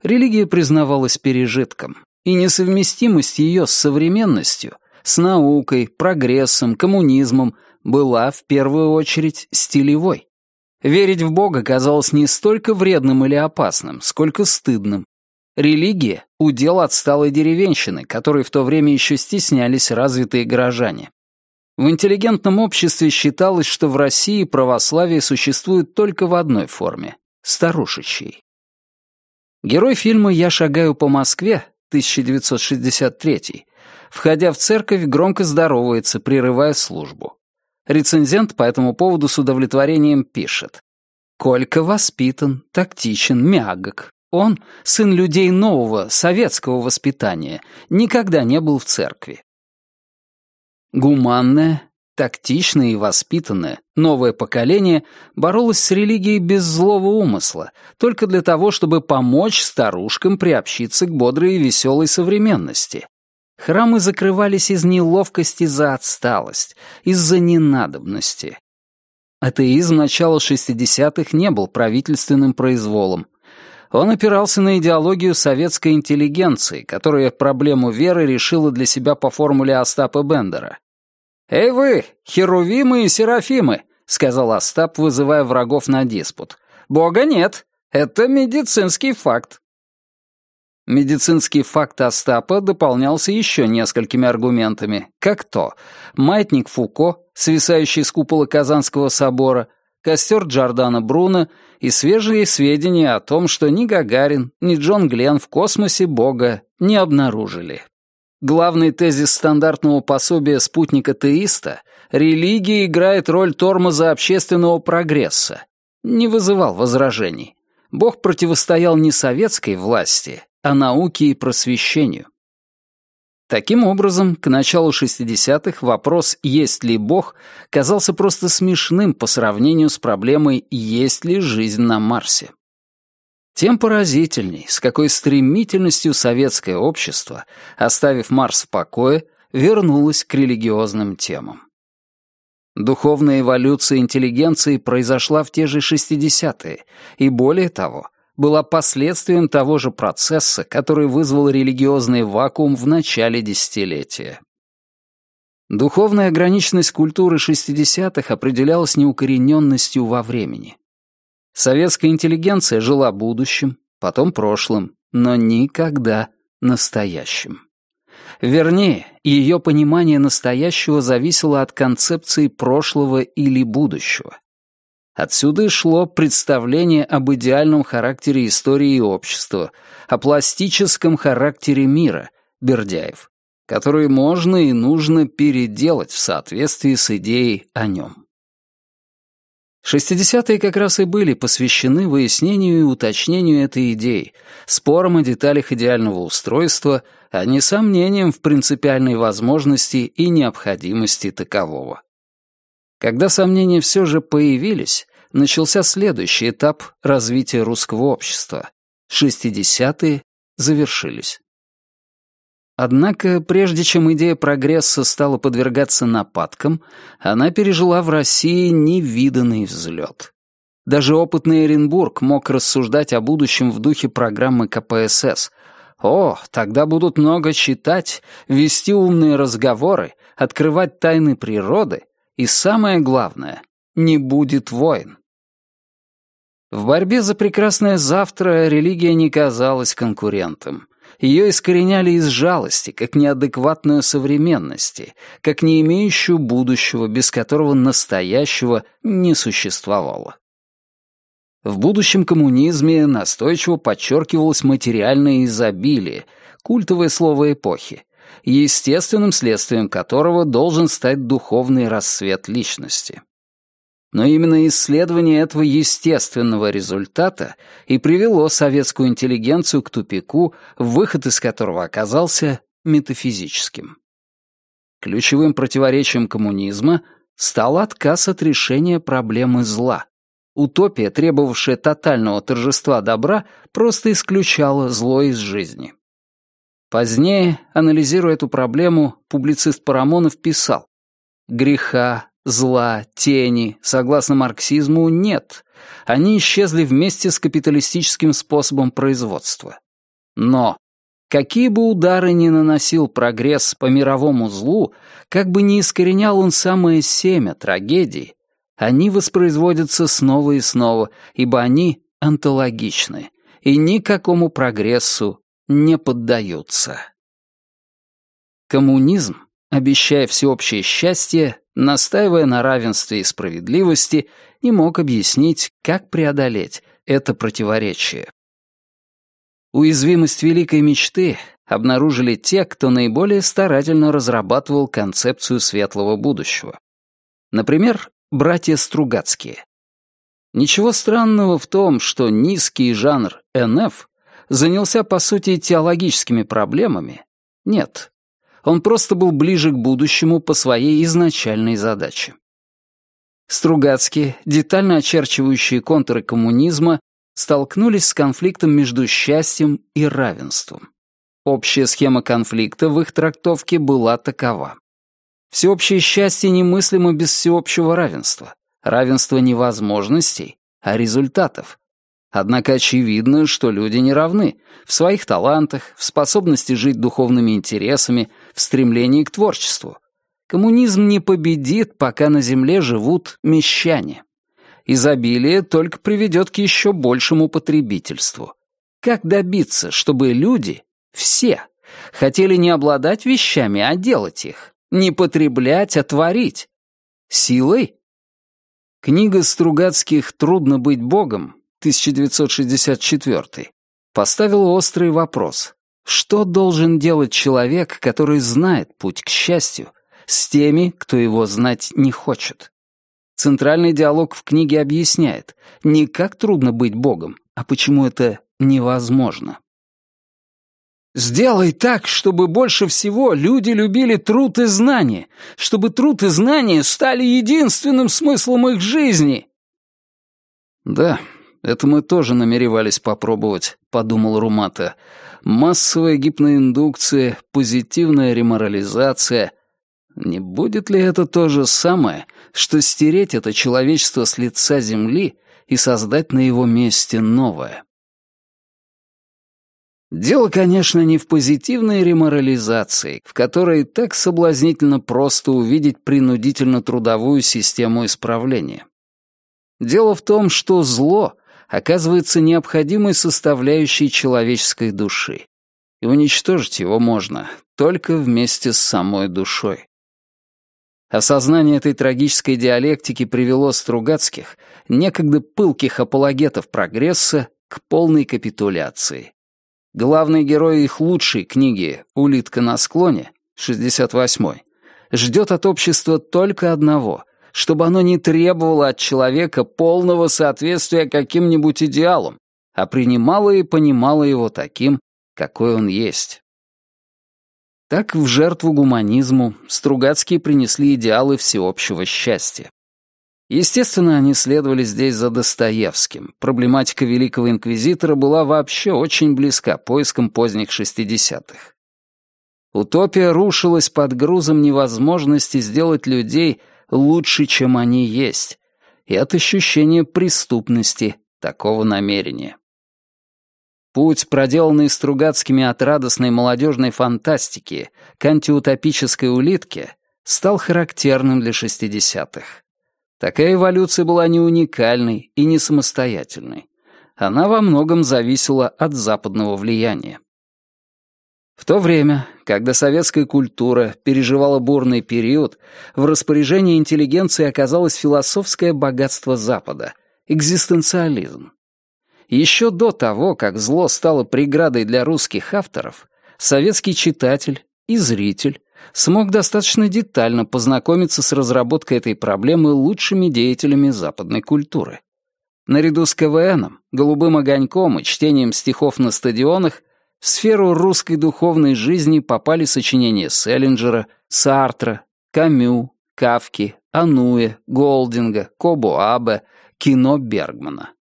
Религия признавалась пережитком, и несовместимость ее с современностью, с наукой, прогрессом, коммунизмом была, в первую очередь, стилевой. Верить в Бога казалось не столько вредным или опасным, сколько стыдным. Религия — удел отсталой деревенщины, которой в то время еще стеснялись развитые горожане. В интеллигентном обществе считалось, что в России православие существует только в одной форме — старушечьей. Герой фильма «Я шагаю по Москве» 1963 Входя в церковь, громко здоровается, прерывая службу. Рецензент по этому поводу с удовлетворением пишет. «Колька воспитан, тактичен, мягок. Он, сын людей нового, советского воспитания, никогда не был в церкви. Гуманное, тактичное и воспитанное новое поколение боролось с религией без злого умысла, только для того, чтобы помочь старушкам приобщиться к бодрой и веселой современности. Храмы закрывались из неловкости за отсталость, из-за ненадобности. Атеизм начала 60-х не был правительственным произволом. Он опирался на идеологию советской интеллигенции, которая проблему веры решила для себя по формуле Остапа Бендера. «Эй вы, херувимы и серафимы!» — сказал Остап, вызывая врагов на диспут. «Бога нет. Это медицинский факт». Медицинский факт Остапа дополнялся еще несколькими аргументами, как то маятник Фуко, свисающий с купола Казанского собора, костер Джордана Бруно и свежие сведения о том, что ни Гагарин, ни Джон Гленн в космосе Бога не обнаружили. Главный тезис стандартного пособия спутника-теиста — религия играет роль тормоза общественного прогресса — не вызывал возражений. Бог противостоял не советской власти, а науке и просвещению. Таким образом, к началу 60-х вопрос «есть ли Бог» казался просто смешным по сравнению с проблемой «есть ли жизнь на Марсе?». Тем поразительней, с какой стремительностью советское общество, оставив Марс в покое, вернулось к религиозным темам. Духовная эволюция интеллигенции произошла в те же 60-е, и более того, была последствием того же процесса, который вызвал религиозный вакуум в начале десятилетия. Духовная ограниченность культуры 60-х определялась неукорененностью во времени. Советская интеллигенция жила будущим, потом прошлым, но никогда настоящим. Вернее, ее понимание настоящего зависело от концепции прошлого или будущего. Отсюда шло представление об идеальном характере истории и общества, о пластическом характере мира, Бердяев, который можно и нужно переделать в соответствии с идеей о нем. Шестидесятые как раз и были посвящены выяснению и уточнению этой идеи, спорам о деталях идеального устройства, а не сомнениям в принципиальной возможности и необходимости такового. Когда сомнения все же появились, начался следующий этап развития русского общества. Шестидесятые завершились. Однако, прежде чем идея прогресса стала подвергаться нападкам, она пережила в России невиданный взлет. Даже опытный Эренбург мог рассуждать о будущем в духе программы КПСС. О, тогда будут много читать, вести умные разговоры, открывать тайны природы и самое главное, не будет войн. В борьбе за прекрасное завтра религия не казалась конкурентом. Ее искореняли из жалости, как неадекватную современности, как не имеющую будущего, без которого настоящего не существовало. В будущем коммунизме настойчиво подчеркивалось материальное изобилие, культовое слово эпохи, естественным следствием которого должен стать духовный рассвет личности. Но именно исследование этого естественного результата и привело советскую интеллигенцию к тупику, выход из которого оказался метафизическим. Ключевым противоречием коммунизма стал отказ от решения проблемы зла. Утопия, требовавшая тотального торжества добра, просто исключала зло из жизни. Позднее, анализируя эту проблему, публицист Парамонов писал «Греха, зла, тени, согласно марксизму, нет. Они исчезли вместе с капиталистическим способом производства. Но какие бы удары ни наносил прогресс по мировому злу, как бы ни искоренял он самое семя трагедии, они воспроизводятся снова и снова, ибо они онтологичны и никакому прогрессу не поддаются. Коммунизм, обещая всеобщее счастье, настаивая на равенстве и справедливости, не мог объяснить, как преодолеть это противоречие. Уязвимость великой мечты обнаружили те, кто наиболее старательно разрабатывал концепцию светлого будущего. Например, братья Стругацкие. Ничего странного в том, что низкий жанр НФ занялся, по сути, теологическими проблемами, нет. Он просто был ближе к будущему по своей изначальной задаче. Стругацкие, детально очерчивающие контуры коммунизма, столкнулись с конфликтом между счастьем и равенством. Общая схема конфликта в их трактовке была такова. Всеобщее счастье немыслимо без всеобщего равенства. Равенство не возможностей, а результатов. Однако очевидно, что люди не равны в своих талантах, в способности жить духовными интересами, в стремлении к творчеству. Коммунизм не победит, пока на земле живут мещане. Изобилие только приведет к еще большему потребительству. Как добиться, чтобы люди, все, хотели не обладать вещами, а делать их? Не потреблять, а творить? Силой? Книга Стругацких «Трудно быть Богом» 1964, поставил острый вопрос. Что должен делать человек, который знает путь к счастью, с теми, кто его знать не хочет? Центральный диалог в книге объясняет, не как трудно быть Богом, а почему это невозможно. Сделай так, чтобы больше всего люди любили труд и знания, чтобы труд и знания стали единственным смыслом их жизни. Да, это мы тоже намеревались попробовать, подумал Румата. Массовая гипноиндукция, позитивная реморализация. Не будет ли это то же самое, что стереть это человечество с лица земли и создать на его месте новое? Дело, конечно, не в позитивной реморализации, в которой так соблазнительно просто увидеть принудительно-трудовую систему исправления. Дело в том, что зло оказывается необходимой составляющей человеческой души. И уничтожить его можно только вместе с самой душой. Осознание этой трагической диалектики привело Стругацких, некогда пылких апологетов прогресса, к полной капитуляции. Главный герой их лучшей книги «Улитка на склоне» 68 ждет от общества только одного чтобы оно не требовало от человека полного соответствия каким-нибудь идеалам, а принимало и понимало его таким, какой он есть. Так в жертву гуманизму Стругацкие принесли идеалы всеобщего счастья. Естественно, они следовали здесь за Достоевским. Проблематика Великого Инквизитора была вообще очень близка поискам поздних шестидесятых. Утопия рушилась под грузом невозможности сделать людей — лучше, чем они есть, и от ощущения преступности такого намерения. Путь, проделанный Стругацкими от радостной молодежной фантастики к антиутопической улитке, стал характерным для шестидесятых. Такая эволюция была не уникальной и не самостоятельной. Она во многом зависела от западного влияния. В то время, когда советская культура переживала бурный период, в распоряжении интеллигенции оказалось философское богатство Запада — экзистенциализм. Еще до того, как зло стало преградой для русских авторов, советский читатель и зритель смог достаточно детально познакомиться с разработкой этой проблемы лучшими деятелями западной культуры. Наряду с КВНом, «Голубым огоньком» и чтением стихов на стадионах — в сферу русской духовной жизни попали сочинения Селлинджера, Сартра, Камю, Кавки, Ануэ, Голдинга, Кобо Абе, кино Бергмана.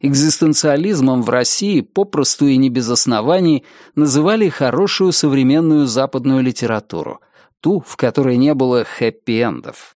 Экзистенциализмом в России попросту и не без оснований называли хорошую современную западную литературу, ту, в которой не было хэппи-эндов.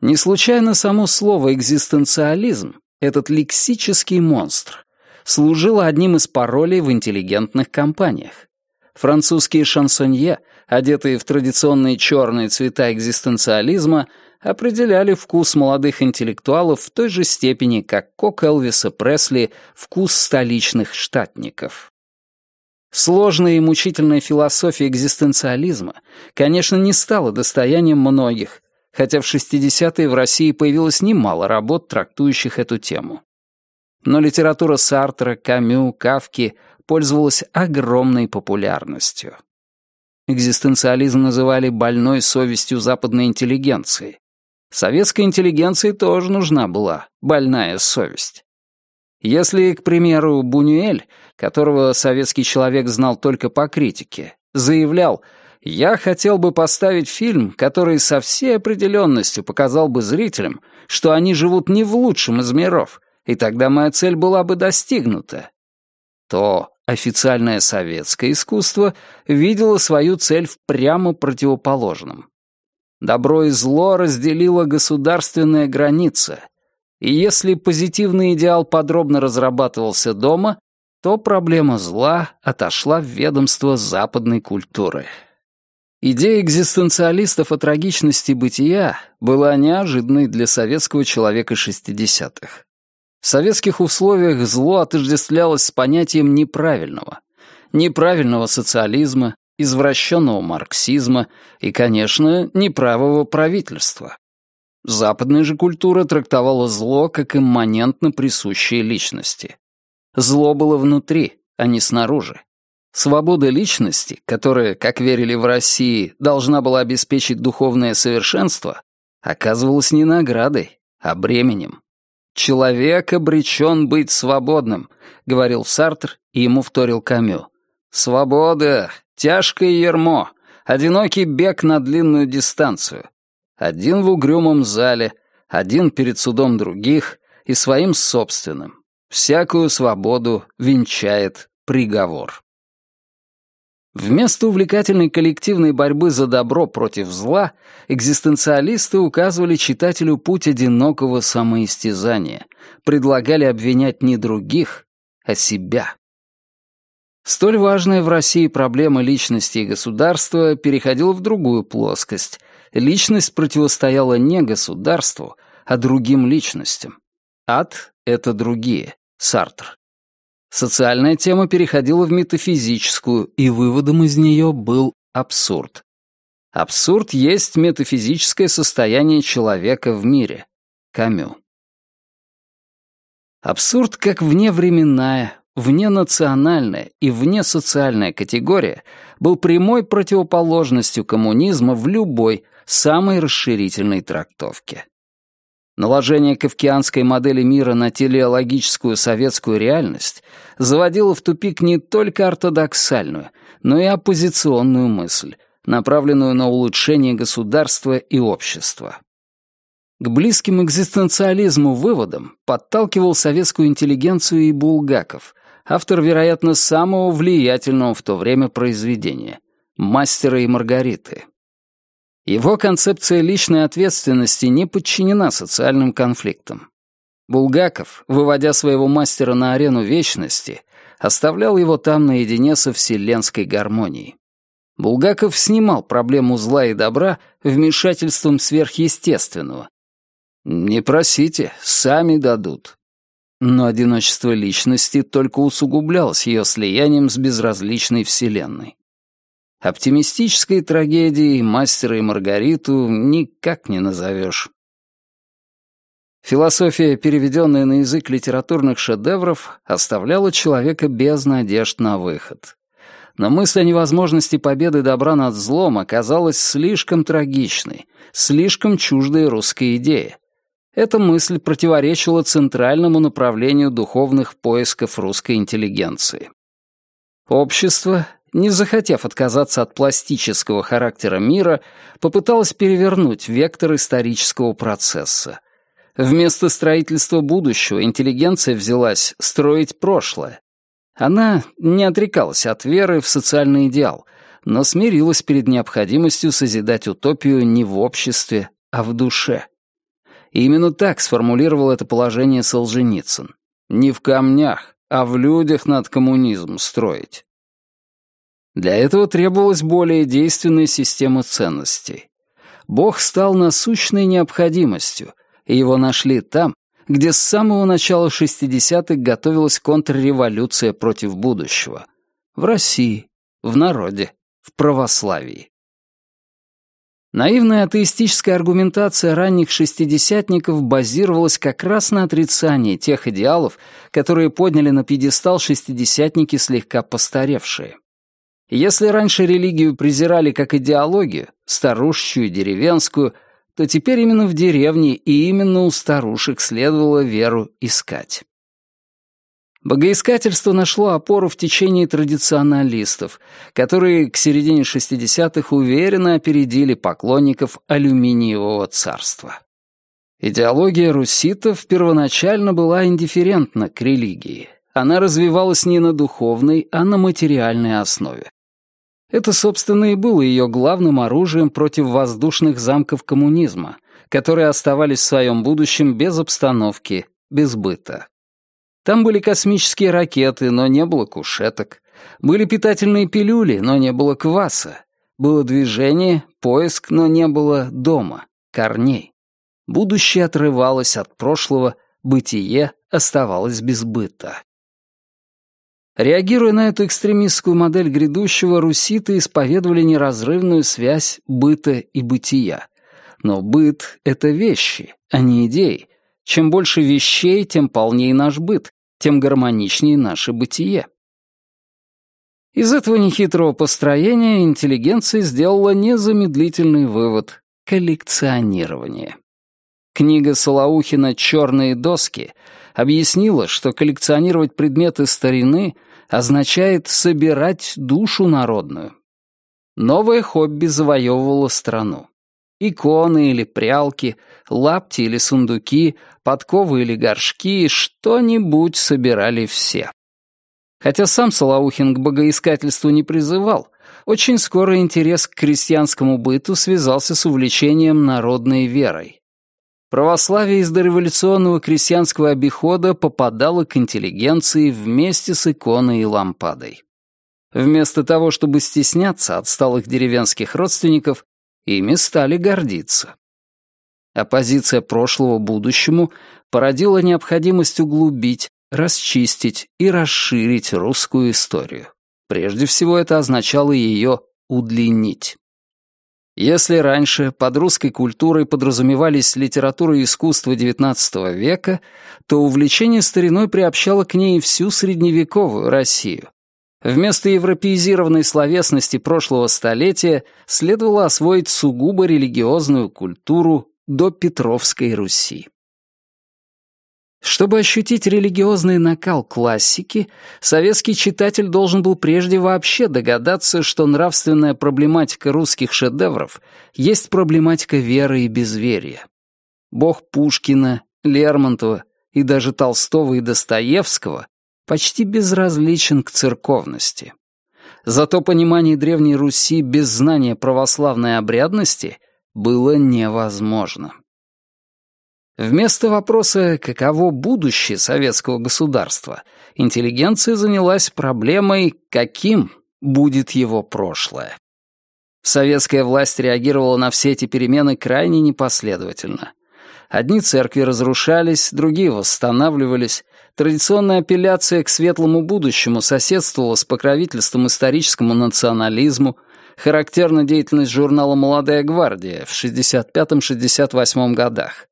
Не случайно само слово «экзистенциализм» — этот лексический монстр служила одним из паролей в интеллигентных компаниях. Французские шансонье, одетые в традиционные черные цвета экзистенциализма, определяли вкус молодых интеллектуалов в той же степени, как кок Элвиса Пресли вкус столичных штатников. Сложная и мучительная философия экзистенциализма, конечно, не стала достоянием многих, хотя в 60-е в России появилось немало работ, трактующих эту тему но литература Сартра, Камю, Кавки пользовалась огромной популярностью. Экзистенциализм называли больной совестью западной интеллигенции. Советской интеллигенции тоже нужна была больная совесть. Если, к примеру, Бунюэль, которого советский человек знал только по критике, заявлял «Я хотел бы поставить фильм, который со всей определенностью показал бы зрителям, что они живут не в лучшем из миров, и тогда моя цель была бы достигнута», то официальное советское искусство видело свою цель в прямо противоположном. Добро и зло разделила государственная граница, и если позитивный идеал подробно разрабатывался дома, то проблема зла отошла в ведомство западной культуры. Идея экзистенциалистов о трагичности бытия была неожиданной для советского человека 60-х. В советских условиях зло отождествлялось с понятием неправильного. Неправильного социализма, извращенного марксизма и, конечно, неправого правительства. Западная же культура трактовала зло как имманентно присущее личности. Зло было внутри, а не снаружи. Свобода личности, которая, как верили в России, должна была обеспечить духовное совершенство, оказывалась не наградой, а бременем. «Человек обречен быть свободным», — говорил Сартр, и ему вторил Камю. «Свобода — тяжкое ермо, одинокий бег на длинную дистанцию. Один в угрюмом зале, один перед судом других и своим собственным. Всякую свободу венчает приговор. Вместо увлекательной коллективной борьбы за добро против зла экзистенциалисты указывали читателю путь одинокого самоистязания, предлагали обвинять не других, а себя. Столь важная в России проблема личности и государства переходила в другую плоскость, личность противостояла не государству, а другим личностям. Ад — это другие, Сартр. Социальная тема переходила в метафизическую, и выводом из нее был абсурд. Абсурд есть метафизическое состояние человека в мире. Камю. Абсурд как вневременная, вненациональная и внесоциальная категория был прямой противоположностью коммунизма в любой, самой расширительной трактовке. Наложение кавкианской модели мира на телеологическую советскую реальность заводило в тупик не только ортодоксальную, но и оппозиционную мысль, направленную на улучшение государства и общества. К близким экзистенциализму выводам подталкивал советскую интеллигенцию и Булгаков, автор, вероятно, самого влиятельного в то время произведения «Мастера и Маргариты». Его концепция личной ответственности не подчинена социальным конфликтам. Булгаков, выводя своего мастера на арену вечности, оставлял его там наедине со вселенской гармонией. Булгаков снимал проблему зла и добра вмешательством сверхъестественного. «Не просите, сами дадут». Но одиночество личности только усугублялось ее слиянием с безразличной вселенной. Оптимистической трагедией мастера и Маргариту никак не назовешь. Философия, переведенная на язык литературных шедевров, оставляла человека без надежд на выход. Но мысль о невозможности победы добра над злом оказалась слишком трагичной, слишком чуждой русской идее. Эта мысль противоречила центральному направлению духовных поисков русской интеллигенции. Общество, не захотев отказаться от пластического характера мира, попыталась перевернуть вектор исторического процесса. Вместо строительства будущего интеллигенция взялась строить прошлое. Она не отрекалась от веры в социальный идеал, но смирилась перед необходимостью созидать утопию не в обществе, а в душе. И именно так сформулировал это положение Солженицын. Не в камнях, а в людях над коммунизм строить. Для этого требовалась более действенная система ценностей. Бог стал насущной необходимостью, и его нашли там, где с самого начала 60-х готовилась контрреволюция против будущего. В России, в народе, в православии. Наивная атеистическая аргументация ранних шестидесятников базировалась как раз на отрицании тех идеалов, которые подняли на пьедестал шестидесятники слегка постаревшие. Если раньше религию презирали как идеологию, старушечью, деревенскую, то теперь именно в деревне и именно у старушек следовало веру искать. Богоискательство нашло опору в течение традиционалистов, которые к середине 60-х уверенно опередили поклонников алюминиевого царства. Идеология руситов первоначально была индифферентна к религии. Она развивалась не на духовной, а на материальной основе. Это, собственно, и было ее главным оружием против воздушных замков коммунизма, которые оставались в своем будущем без обстановки, без быта. Там были космические ракеты, но не было кушеток. Были питательные пилюли, но не было кваса. Было движение, поиск, но не было дома, корней. Будущее отрывалось от прошлого, бытие оставалось без быта. Реагируя на эту экстремистскую модель грядущего, руситы исповедовали неразрывную связь быта и бытия. Но быт — это вещи, а не идеи, чем больше вещей, тем полнее наш быт, тем гармоничнее наше бытие. Из этого нехитрого построения интеллигенция сделала незамедлительный вывод — коллекционирование. Книга Солоухина «Черные доски» объяснила, что коллекционировать предметы старины означает собирать душу народную. Новое хобби завоевывало страну. Иконы или прялки, лапти или сундуки, подковы или горшки, что-нибудь собирали все. Хотя сам Солоухин к богоискательству не призывал, очень скоро интерес к крестьянскому быту связался с увлечением народной верой. Православие из дореволюционного крестьянского обихода попадало к интеллигенции вместе с иконой и лампадой. Вместо того, чтобы стесняться отсталых деревенских родственников, Ими стали гордиться. Оппозиция прошлого будущему породила необходимость углубить, расчистить и расширить русскую историю. Прежде всего это означало ее удлинить. Если раньше под русской культурой подразумевались литература и искусство XIX века, то увлечение стариной приобщало к ней всю средневековую Россию, Вместо европеизированной словесности прошлого столетия следовало освоить сугубо религиозную культуру до Петровской Руси. Чтобы ощутить религиозный накал классики, советский читатель должен был прежде вообще догадаться, что нравственная проблематика русских шедевров есть проблематика веры и безверия. Бог Пушкина, Лермонтова и даже Толстого и Достоевского почти безразличен к церковности. Зато понимание Древней Руси без знания православной обрядности было невозможно. Вместо вопроса «каково будущее советского государства?» интеллигенция занялась проблемой «каким будет его прошлое?». Советская власть реагировала на все эти перемены крайне непоследовательно. Одни церкви разрушались, другие восстанавливались, Традиционная апелляция к светлому будущему соседствовала с покровительством историческому национализму, характерна деятельность журнала «Молодая гвардия» в 65-68 годах.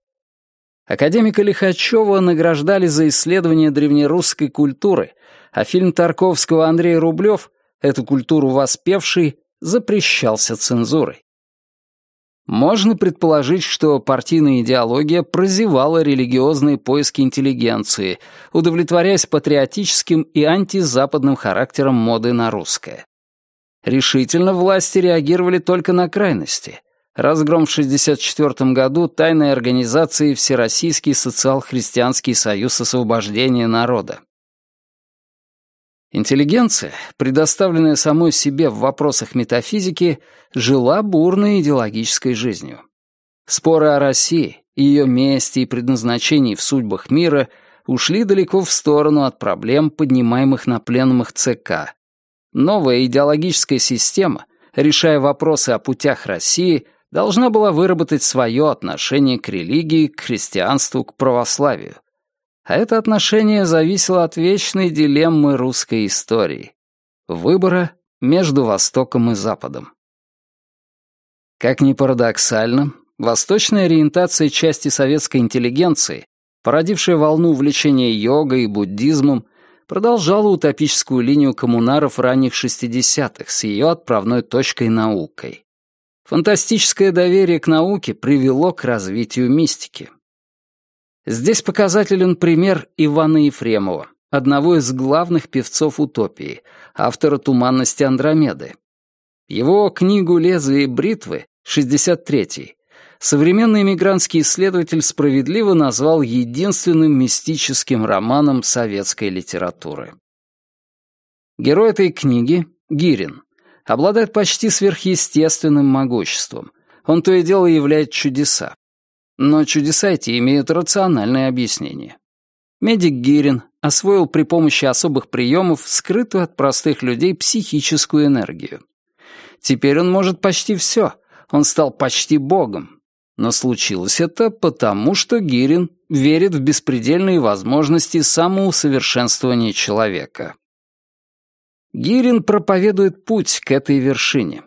Академика Лихачева награждали за исследование древнерусской культуры, а фильм Тарковского Андрей Рублев, эту культуру воспевший, запрещался цензурой. Можно предположить, что партийная идеология прозевала религиозные поиски интеллигенции, удовлетворяясь патриотическим и антизападным характером моды на русское. Решительно власти реагировали только на крайности. Разгром в 1964 году тайной организации Всероссийский социал-христианский союз освобождения народа. Интеллигенция, предоставленная самой себе в вопросах метафизики, жила бурной идеологической жизнью. Споры о России, ее месте и предназначении в судьбах мира ушли далеко в сторону от проблем, поднимаемых на пленумах ЦК. Новая идеологическая система, решая вопросы о путях России, должна была выработать свое отношение к религии, к христианству, к православию — а это отношение зависело от вечной дилеммы русской истории — выбора между Востоком и Западом. Как ни парадоксально, восточная ориентация части советской интеллигенции, породившая волну увлечения йогой и буддизмом, продолжала утопическую линию коммунаров ранних 60-х с ее отправной точкой наукой. Фантастическое доверие к науке привело к развитию мистики. Здесь показателен пример Ивана Ефремова, одного из главных певцов утопии, автора «Туманности Андромеды». Его книгу «Лезвие бритвы» 63-й, современный эмигрантский исследователь справедливо назвал единственным мистическим романом советской литературы. Герой этой книги, Гирин, обладает почти сверхъестественным могуществом. Он то и дело являет чудеса. Но чудеса эти имеют рациональное объяснение. Медик Гирин освоил при помощи особых приемов скрытую от простых людей психическую энергию. Теперь он может почти все, он стал почти богом. Но случилось это потому, что Гирин верит в беспредельные возможности самоусовершенствования человека. Гирин проповедует путь к этой вершине.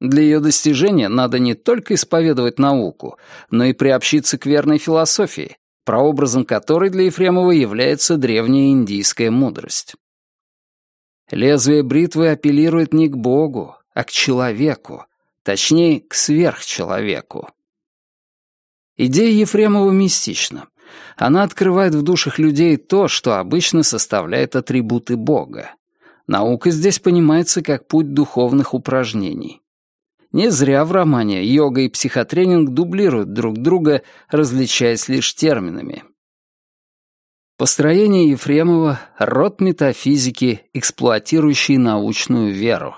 Для ее достижения надо не только исповедовать науку, но и приобщиться к верной философии, прообразом которой для Ефремова является древняя индийская мудрость. Лезвие бритвы апеллирует не к Богу, а к человеку, Точнее, к сверхчеловеку. Идея Ефремова мистична. Она открывает в душах людей то, что обычно составляет атрибуты Бога. Наука здесь понимается как путь духовных упражнений. Не зря в романе йога и психотренинг дублируют друг друга, различаясь лишь терминами. Построение Ефремова — род метафизики, эксплуатирующий научную веру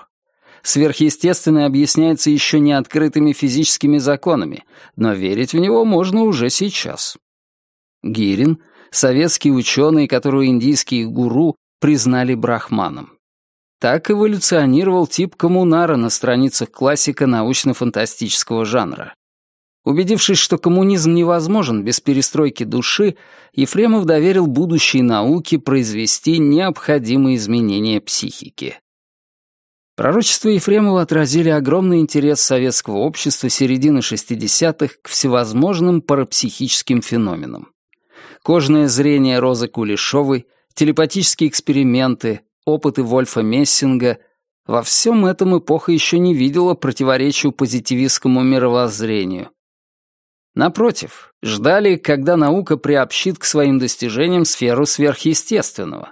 сверхъестественное объясняется еще не открытыми физическими законами, но верить в него можно уже сейчас. Гирин — советский ученый, которого индийские гуру признали брахманом. Так эволюционировал тип коммунара на страницах классика научно-фантастического жанра. Убедившись, что коммунизм невозможен без перестройки души, Ефремов доверил будущей науке произвести необходимые изменения психики. Пророчества Ефремова отразили огромный интерес советского общества середины 60-х к всевозможным парапсихическим феноменам. Кожное зрение Розы Кулешовой, телепатические эксперименты, опыты Вольфа Мессинга — во всем этом эпоха еще не видела противоречию позитивистскому мировоззрению. Напротив, ждали, когда наука приобщит к своим достижениям сферу сверхъестественного,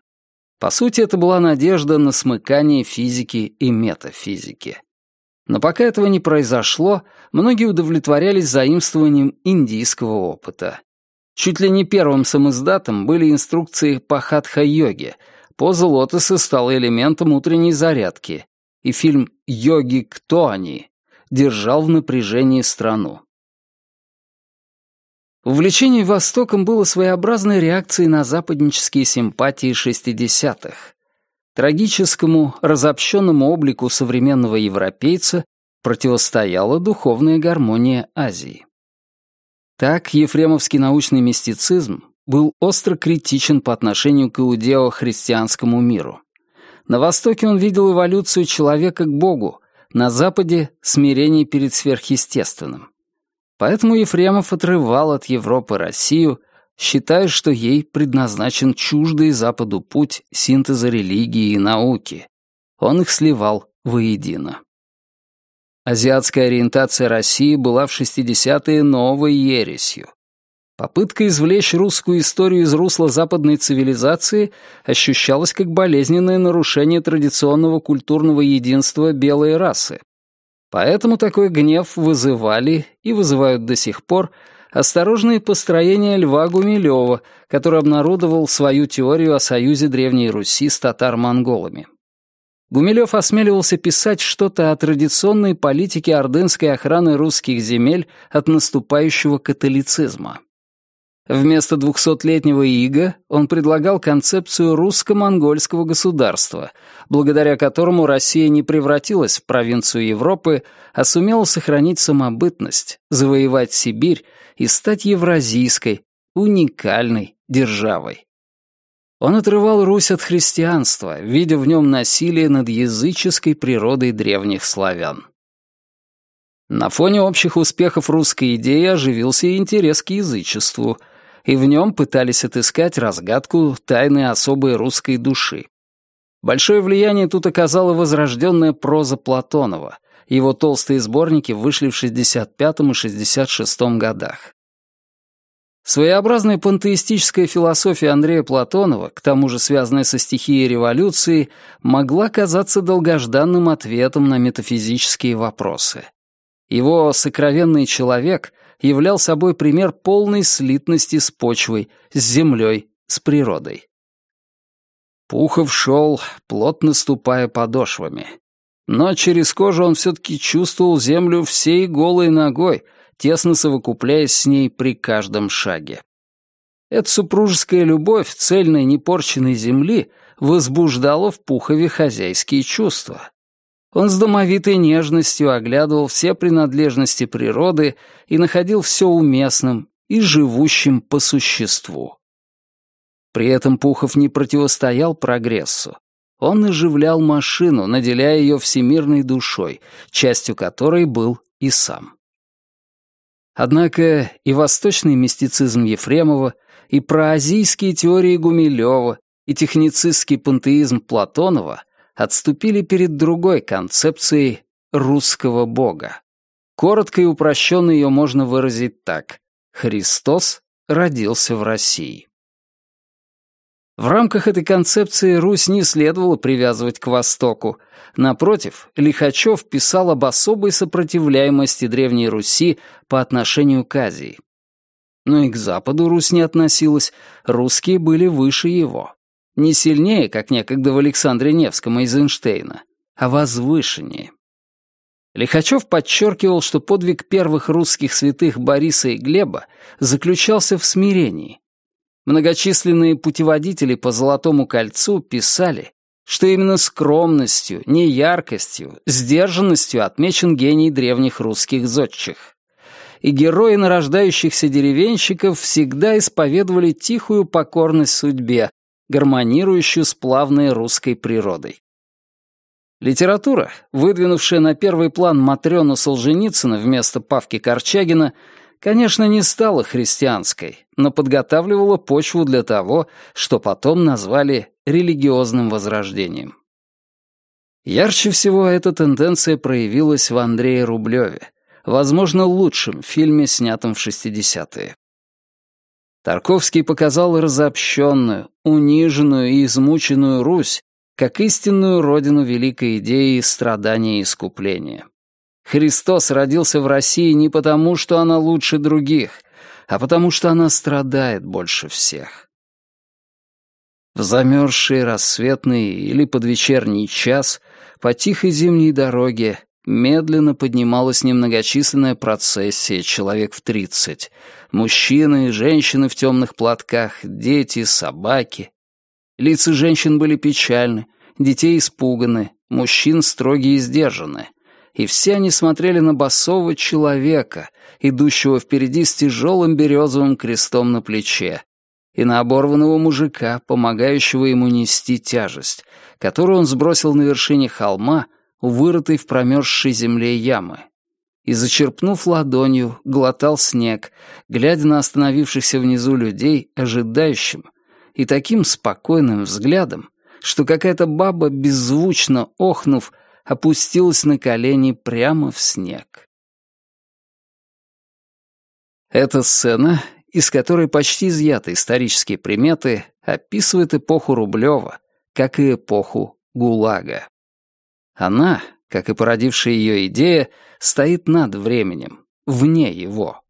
по сути, это была надежда на смыкание физики и метафизики. Но пока этого не произошло, многие удовлетворялись заимствованием индийского опыта. Чуть ли не первым самоиздатом были инструкции по хатха-йоге. Поза лотоса стала элементом утренней зарядки, и фильм «Йоги, кто они?» держал в напряжении страну. Увлечение Востоком было своеобразной реакцией на западнические симпатии 60-х. Трагическому, разобщенному облику современного европейца противостояла духовная гармония Азии. Так, ефремовский научный мистицизм был остро критичен по отношению к иудео-христианскому миру. На Востоке он видел эволюцию человека к Богу, на Западе — смирение перед сверхъестественным. Поэтому Ефремов отрывал от Европы Россию, считая, что ей предназначен чуждый Западу путь синтеза религии и науки. Он их сливал воедино. Азиатская ориентация России была в 60-е новой ересью. Попытка извлечь русскую историю из русла западной цивилизации ощущалась как болезненное нарушение традиционного культурного единства белой расы. Поэтому такой гнев вызывали и вызывают до сих пор осторожные построения Льва Гумилева, который обнародовал свою теорию о союзе Древней Руси с татар-монголами. Гумилев осмеливался писать что-то о традиционной политике ордынской охраны русских земель от наступающего католицизма. Вместо двухсотлетнего ига он предлагал концепцию русско-монгольского государства, благодаря которому Россия не превратилась в провинцию Европы, а сумела сохранить самобытность, завоевать Сибирь и стать евразийской, уникальной державой. Он отрывал Русь от христианства, видя в нем насилие над языческой природой древних славян. На фоне общих успехов русской идеи оживился и интерес к язычеству, и в нем пытались отыскать разгадку тайны особой русской души. Большое влияние тут оказала возрожденная проза Платонова. Его толстые сборники вышли в 65 и 66 годах. Своеобразная пантеистическая философия Андрея Платонова, к тому же связанная со стихией революции, могла казаться долгожданным ответом на метафизические вопросы. Его «сокровенный человек» являл собой пример полной слитности с почвой, с землей, с природой. Пухов шел, плотно ступая подошвами. Но через кожу он все-таки чувствовал землю всей голой ногой, тесно совокупляясь с ней при каждом шаге. Эта супружеская любовь цельной непорченной земли возбуждала в Пухове хозяйские чувства. Он с домовитой нежностью оглядывал все принадлежности природы и находил все уместным и живущим по существу. При этом Пухов не противостоял прогрессу. Он оживлял машину, наделяя ее всемирной душой, частью которой был и сам. Однако и восточный мистицизм Ефремова, и проазийские теории Гумилева, и техницистский пантеизм Платонова отступили перед другой концепцией русского бога. Коротко и упрощенно ее можно выразить так. Христос родился в России. В рамках этой концепции Русь не следовало привязывать к Востоку. Напротив, Лихачев писал об особой сопротивляемости Древней Руси по отношению к Азии. Но и к Западу Русь не относилась, русские были выше его. Не сильнее, как некогда в Александре Невском Эйзенштейна, а возвышеннее. Лихачев подчеркивал, что подвиг первых русских святых Бориса и Глеба заключался в смирении. Многочисленные путеводители по Золотому кольцу писали, что именно скромностью, неяркостью, сдержанностью отмечен гений древних русских зодчих. И герои нарождающихся деревенщиков всегда исповедовали тихую покорность судьбе, гармонирующую с плавной русской природой. Литература, выдвинувшая на первый план Матрёну Солженицына вместо Павки Корчагина, конечно, не стала христианской, но подготавливала почву для того, что потом назвали религиозным возрождением. Ярче всего эта тенденция проявилась в Андрее Рублеве, возможно, лучшем фильме, снятом в 60-е. Тарковский показал разобщенную, униженную и измученную Русь как истинную родину великой идеи страдания и искупления. Христос родился в России не потому, что она лучше других, а потому что она страдает больше всех. В замерзший рассветный или подвечерний час по тихой зимней дороге медленно поднималась немногочисленная процессия, человек в тридцать. Мужчины, женщины в темных платках, дети, собаки. Лица женщин были печальны, детей испуганы, мужчин строгие и сдержаны. И все они смотрели на босого человека, идущего впереди с тяжелым березовым крестом на плече, и на оборванного мужика, помогающего ему нести тяжесть, которую он сбросил на вершине холма, вырытой в промерзшей земле ямы. И, зачерпнув ладонью, глотал снег, глядя на остановившихся внизу людей, ожидающим, и таким спокойным взглядом, что какая-то баба, беззвучно охнув, опустилась на колени прямо в снег. Эта сцена, из которой почти изъяты исторические приметы, описывает эпоху Рублева, как и эпоху ГУЛАГа. Она, как и породившая ее идея, стоит над временем, вне его.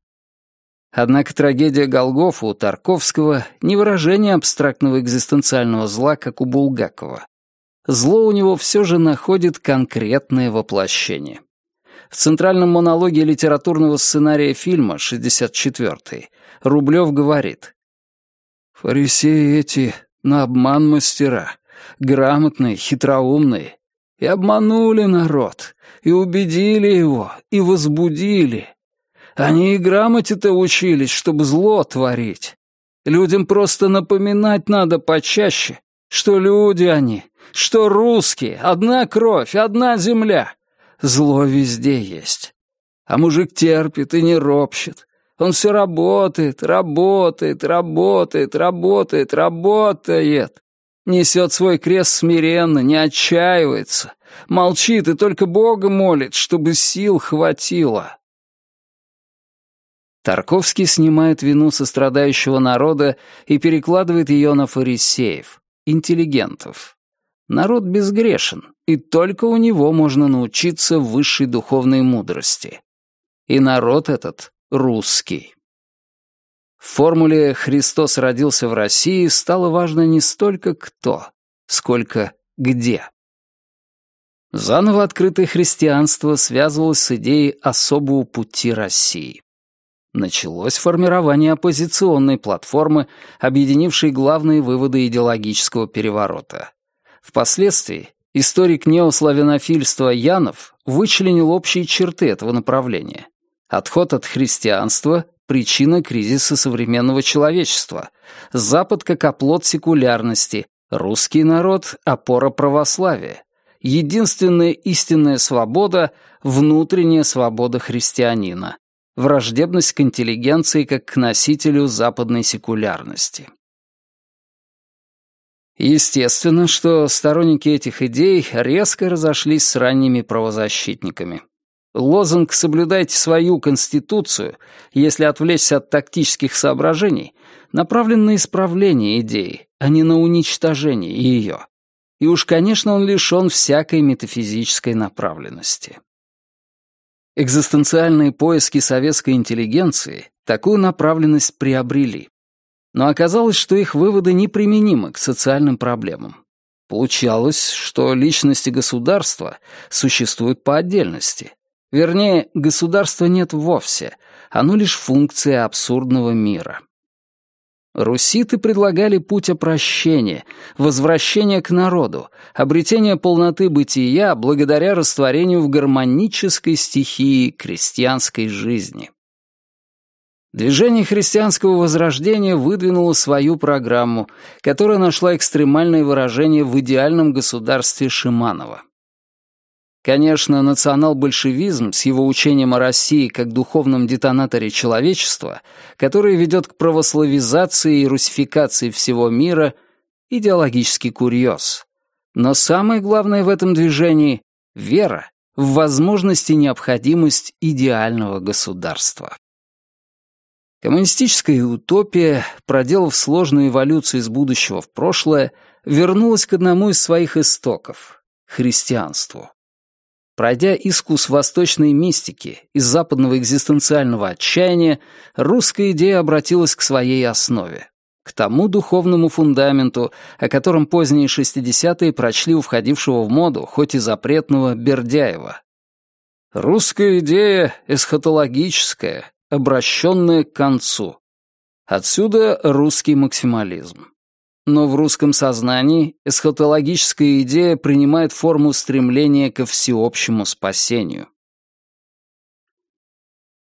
Однако трагедия Голгофа у Тарковского не выражение абстрактного экзистенциального зла, как у Булгакова. Зло у него все же находит конкретное воплощение. В центральном монологе литературного сценария фильма, 64-й, Рублев говорит «Фарисеи эти на обман мастера, грамотные, хитроумные, и обманули народ, и убедили его, и возбудили. Они и грамоте-то учились, чтобы зло творить. Людям просто напоминать надо почаще, что люди они, что русские, одна кровь, одна земля. Зло везде есть. А мужик терпит и не ропщет. Он все работает, работает, работает, работает, работает. Несет свой крест смиренно, не отчаивается. Молчит и только Бога молит, чтобы сил хватило. Тарковский снимает вину сострадающего народа и перекладывает ее на фарисеев, интеллигентов. Народ безгрешен, и только у него можно научиться высшей духовной мудрости. И народ этот русский. В формуле «Христос родился в России» стало важно не столько кто, сколько где. Заново открытое христианство связывалось с идеей особого пути России. Началось формирование оппозиционной платформы, объединившей главные выводы идеологического переворота. Впоследствии историк неославянофильства Янов вычленил общие черты этого направления. Отход от христианства — причина кризиса современного человечества. Запад как оплот секулярности, русский народ — опора православия. Единственная истинная свобода — внутренняя свобода христианина. Враждебность к интеллигенции как к носителю западной секулярности. Естественно, что сторонники этих идей резко разошлись с ранними правозащитниками. Лозунг «соблюдайте свою конституцию», если отвлечься от тактических соображений, направлен на исправление идеи, а не на уничтожение ее. И уж, конечно, он лишен всякой метафизической направленности. Экзистенциальные поиски советской интеллигенции такую направленность приобрели. Но оказалось, что их выводы неприменимы к социальным проблемам. Получалось, что личности государства существуют по отдельности, Вернее, государства нет вовсе, оно лишь функция абсурдного мира. Руситы предлагали путь опрощения, возвращения к народу, обретения полноты бытия благодаря растворению в гармонической стихии крестьянской жизни. Движение христианского возрождения выдвинуло свою программу, которая нашла экстремальное выражение в идеальном государстве Шиманова. Конечно, национал-большевизм с его учением о России как духовном детонаторе человечества, который ведет к православизации и русификации всего мира, идеологический курьез. Но самое главное в этом движении — вера в возможность и необходимость идеального государства. Коммунистическая утопия, проделав сложную эволюцию из будущего в прошлое, вернулась к одному из своих истоков — христианству. Пройдя искус восточной мистики из западного экзистенциального отчаяния, русская идея обратилась к своей основе, к тому духовному фундаменту, о котором поздние шестидесятые прочли у входившего в моду, хоть и запретного, Бердяева. Русская идея эсхатологическая, обращенная к концу. Отсюда русский максимализм. Но в русском сознании эсхатологическая идея принимает форму стремления ко всеобщему спасению.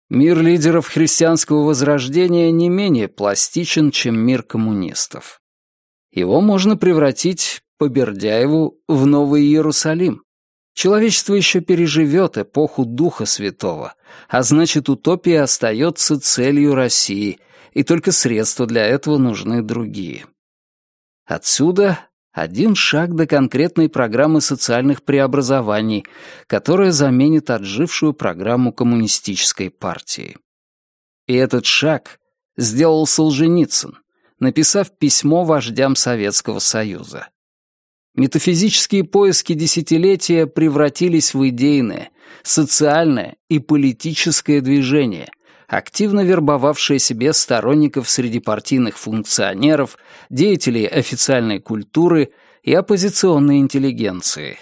Мир лидеров христианского возрождения не менее пластичен, чем мир коммунистов. Его можно превратить, по Бердяеву, в Новый Иерусалим. Человечество еще переживет эпоху Духа Святого, а значит, утопия остается целью России, и только средства для этого нужны другие. Отсюда один шаг до конкретной программы социальных преобразований, которая заменит отжившую программу коммунистической партии. И этот шаг сделал Солженицын, написав письмо вождям Советского Союза. Метафизические поиски десятилетия превратились в идейное, социальное и политическое движение, активно вербовавшая себе сторонников среди партийных функционеров, деятелей официальной культуры и оппозиционной интеллигенции.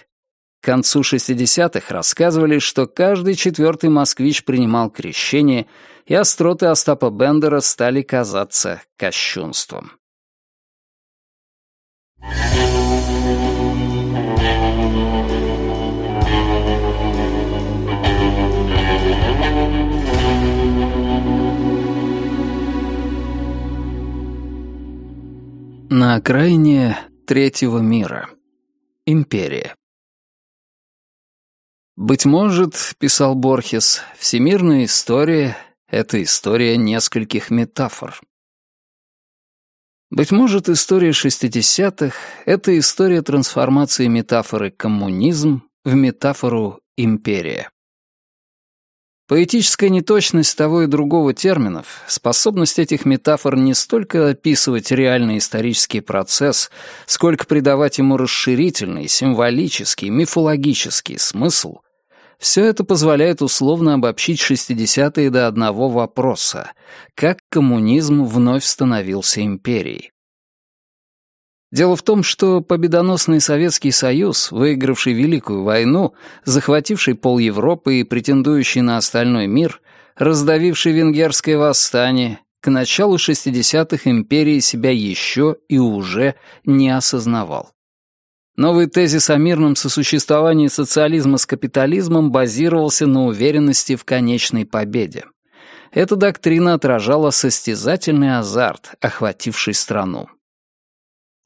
К концу 60-х рассказывали, что каждый четвертый москвич принимал крещение, и остроты Остапа Бендера стали казаться кощунством. На окраине третьего мира. Империя. «Быть может, — писал Борхес, — всемирная история — это история нескольких метафор». Быть может, история шестидесятых — это история трансформации метафоры «коммунизм» в метафору «империя». Поэтическая неточность того и другого терминов, способность этих метафор не столько описывать реальный исторический процесс, сколько придавать ему расширительный, символический, мифологический смысл, все это позволяет условно обобщить 60-е до одного вопроса — как коммунизм вновь становился империей. Дело в том, что победоносный Советский Союз, выигравший Великую войну, захвативший пол Европы и претендующий на остальной мир, раздавивший венгерское восстание, к началу 60-х империи себя еще и уже не осознавал. Новый тезис о мирном сосуществовании социализма с капитализмом базировался на уверенности в конечной победе. Эта доктрина отражала состязательный азарт, охвативший страну.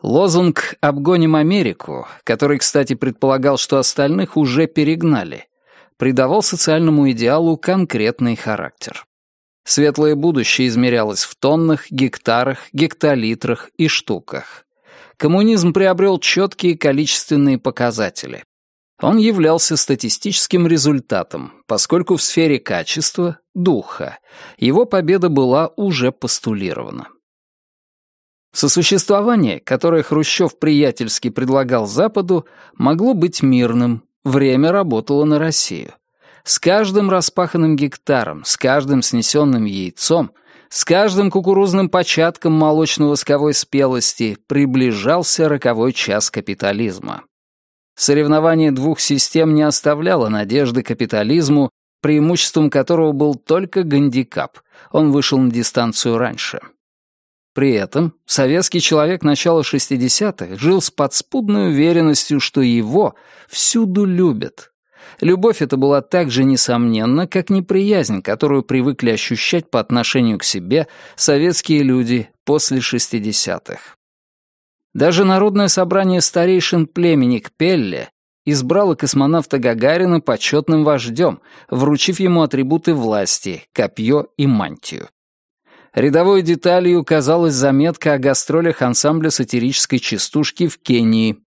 Лозунг «Обгоним Америку», который, кстати, предполагал, что остальных уже перегнали, придавал социальному идеалу конкретный характер. Светлое будущее измерялось в тоннах, гектарах, гектолитрах и штуках. Коммунизм приобрел четкие количественные показатели. Он являлся статистическим результатом, поскольку в сфере качества, духа, его победа была уже постулирована. Сосуществование, которое Хрущев приятельски предлагал Западу, могло быть мирным, время работало на Россию. С каждым распаханным гектаром, с каждым снесенным яйцом, с каждым кукурузным початком молочно-восковой спелости приближался роковой час капитализма. Соревнование двух систем не оставляло надежды капитализму, преимуществом которого был только гандикап. Он вышел на дистанцию раньше. При этом советский человек начала 60-х жил с подспудной уверенностью, что его всюду любят. Любовь эта была так же несомненна, как неприязнь, которую привыкли ощущать по отношению к себе советские люди после 60-х. Даже Народное собрание старейшин племени Кпелле избрало космонавта Гагарина почетным вождем, вручив ему атрибуты власти — копье и мантию. Рядовой деталью казалась заметка о гастролях ансамбля сатирической частушки в Кении.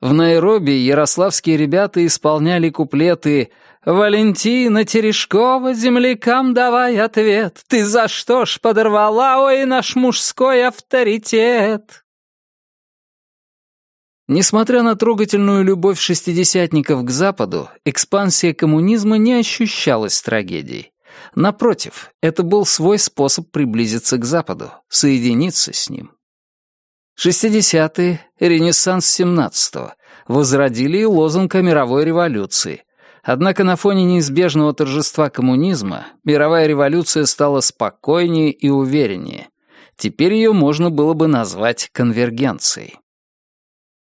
В Найроби ярославские ребята исполняли куплеты «Валентина Терешкова, землякам давай ответ, ты за что ж подорвала, ой, наш мужской авторитет?» Несмотря на трогательную любовь шестидесятников к Западу, экспансия коммунизма не ощущалась трагедией. Напротив, это был свой способ приблизиться к Западу, соединиться с ним. 60-е, Ренессанс 17-го, возродили лозунг о мировой революции. Однако на фоне неизбежного торжества коммунизма мировая революция стала спокойнее и увереннее. Теперь ее можно было бы назвать конвергенцией.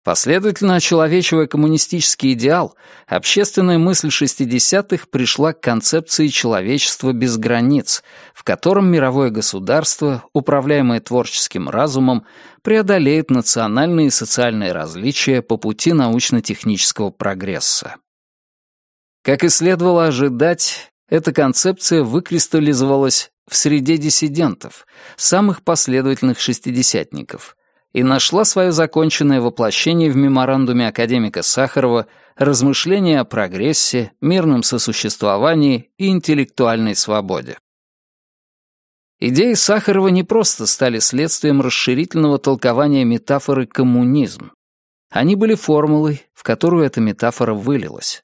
Последовательно очеловечивая коммунистический идеал, общественная мысль 60-х пришла к концепции человечества без границ, в котором мировое государство, управляемое творческим разумом, преодолеет национальные и социальные различия по пути научно-технического прогресса. Как и следовало ожидать, эта концепция выкристаллизовалась в среде диссидентов, самых последовательных шестидесятников — и нашла свое законченное воплощение в меморандуме академика Сахарова «Размышления о прогрессе, мирном сосуществовании и интеллектуальной свободе». Идеи Сахарова не просто стали следствием расширительного толкования метафоры «коммунизм». Они были формулой, в которую эта метафора вылилась.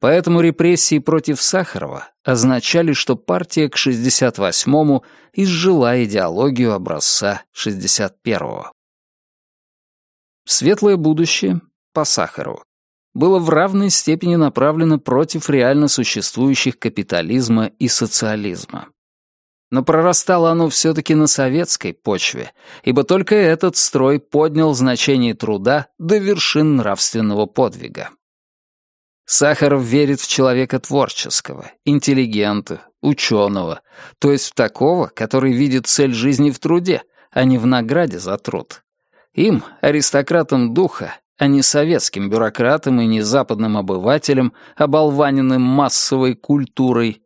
Поэтому репрессии против Сахарова означали, что партия к 68-му изжила идеологию образца 61-го. Светлое будущее, по Сахарову, было в равной степени направлено против реально существующих капитализма и социализма. Но прорастало оно все-таки на советской почве, ибо только этот строй поднял значение труда до вершин нравственного подвига. Сахаров верит в человека творческого, интеллигента, ученого, то есть в такого, который видит цель жизни в труде, а не в награде за труд. Им, аристократам духа, а не советским бюрократам и не западным обывателям, оболваненным массовой культурой.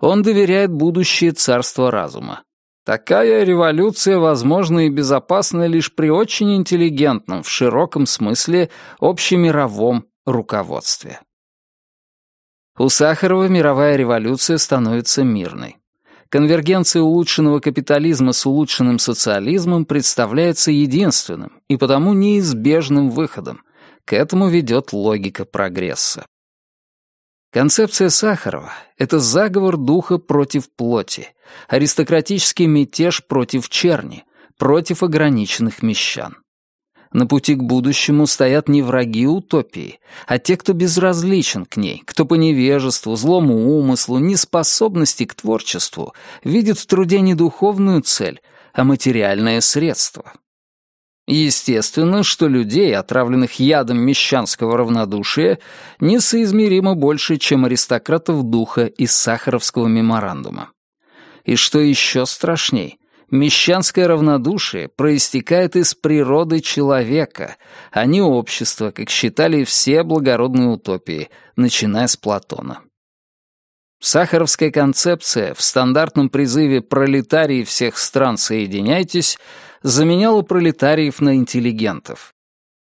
Он доверяет будущее царства разума. Такая революция возможна и безопасна лишь при очень интеллигентном, в широком смысле, общемировом руководстве. У Сахарова мировая революция становится мирной. Конвергенция улучшенного капитализма с улучшенным социализмом представляется единственным и потому неизбежным выходом. К этому ведет логика прогресса. Концепция Сахарова — это заговор духа против плоти, аристократический мятеж против черни, против ограниченных мещан. На пути к будущему стоят не враги утопии, а те, кто безразличен к ней, кто по невежеству, злому умыслу, неспособности к творчеству видит в труде не духовную цель, а материальное средство. Естественно, что людей, отравленных ядом мещанского равнодушия, несоизмеримо больше, чем аристократов духа из Сахаровского меморандума. И что еще страшней — Мещанское равнодушие проистекает из природы человека, а не общества, как считали все благородные утопии, начиная с Платона. Сахаровская концепция в стандартном призыве «пролетарии всех стран, соединяйтесь» заменяла пролетариев на интеллигентов.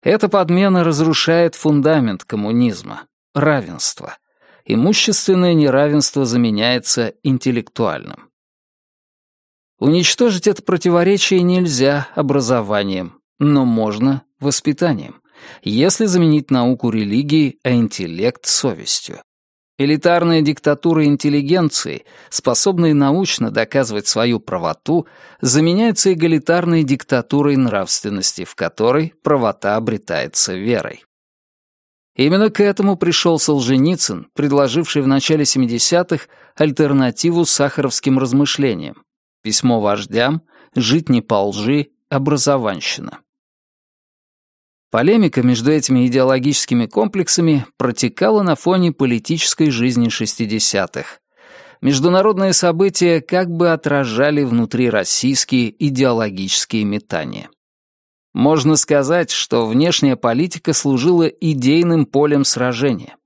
Эта подмена разрушает фундамент коммунизма — равенство. Имущественное неравенство заменяется интеллектуальным. Уничтожить это противоречие нельзя образованием, но можно воспитанием, если заменить науку религией, а интеллект — совестью. Элитарная диктатура интеллигенции, способная научно доказывать свою правоту, заменяется эгалитарной диктатурой нравственности, в которой правота обретается верой. Именно к этому пришел Солженицын, предложивший в начале 70-х альтернативу сахаровским размышлениям Письмо вождям, жить не по лжи, образованщина. Полемика между этими идеологическими комплексами протекала на фоне политической жизни 60-х. Международные события как бы отражали внутрироссийские идеологические метания. Можно сказать, что внешняя политика служила идейным полем сражения.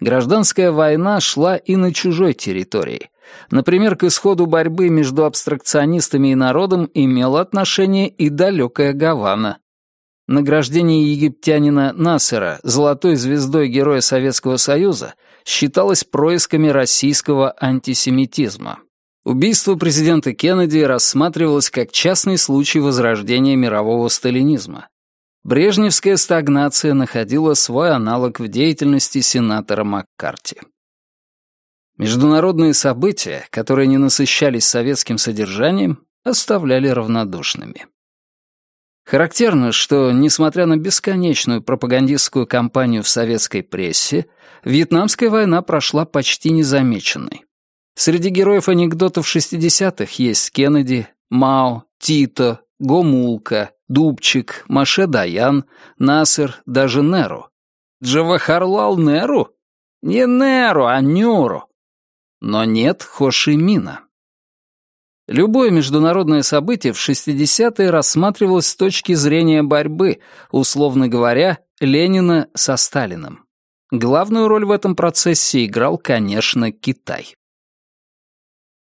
Гражданская война шла и на чужой территории, Например, к исходу борьбы между абстракционистами и народом имело отношение и далекая Гавана. Награждение египтянина Насера золотой звездой Героя Советского Союза считалось происками российского антисемитизма. Убийство президента Кеннеди рассматривалось как частный случай возрождения мирового сталинизма. Брежневская стагнация находила свой аналог в деятельности сенатора Маккарти. Международные события, которые не насыщались советским содержанием, оставляли равнодушными. Характерно, что, несмотря на бесконечную пропагандистскую кампанию в советской прессе, Вьетнамская война прошла почти незамеченной. Среди героев анекдотов 60-х есть Кеннеди, Мао, Тито, Гомулка, Дубчик, Маше Даян, Насер, даже Неру. Джавахарлал Неру? Не Неру, а Нюру но нет Хошимина. Любое международное событие в 60-е рассматривалось с точки зрения борьбы, условно говоря, Ленина со Сталиным. Главную роль в этом процессе играл, конечно, Китай.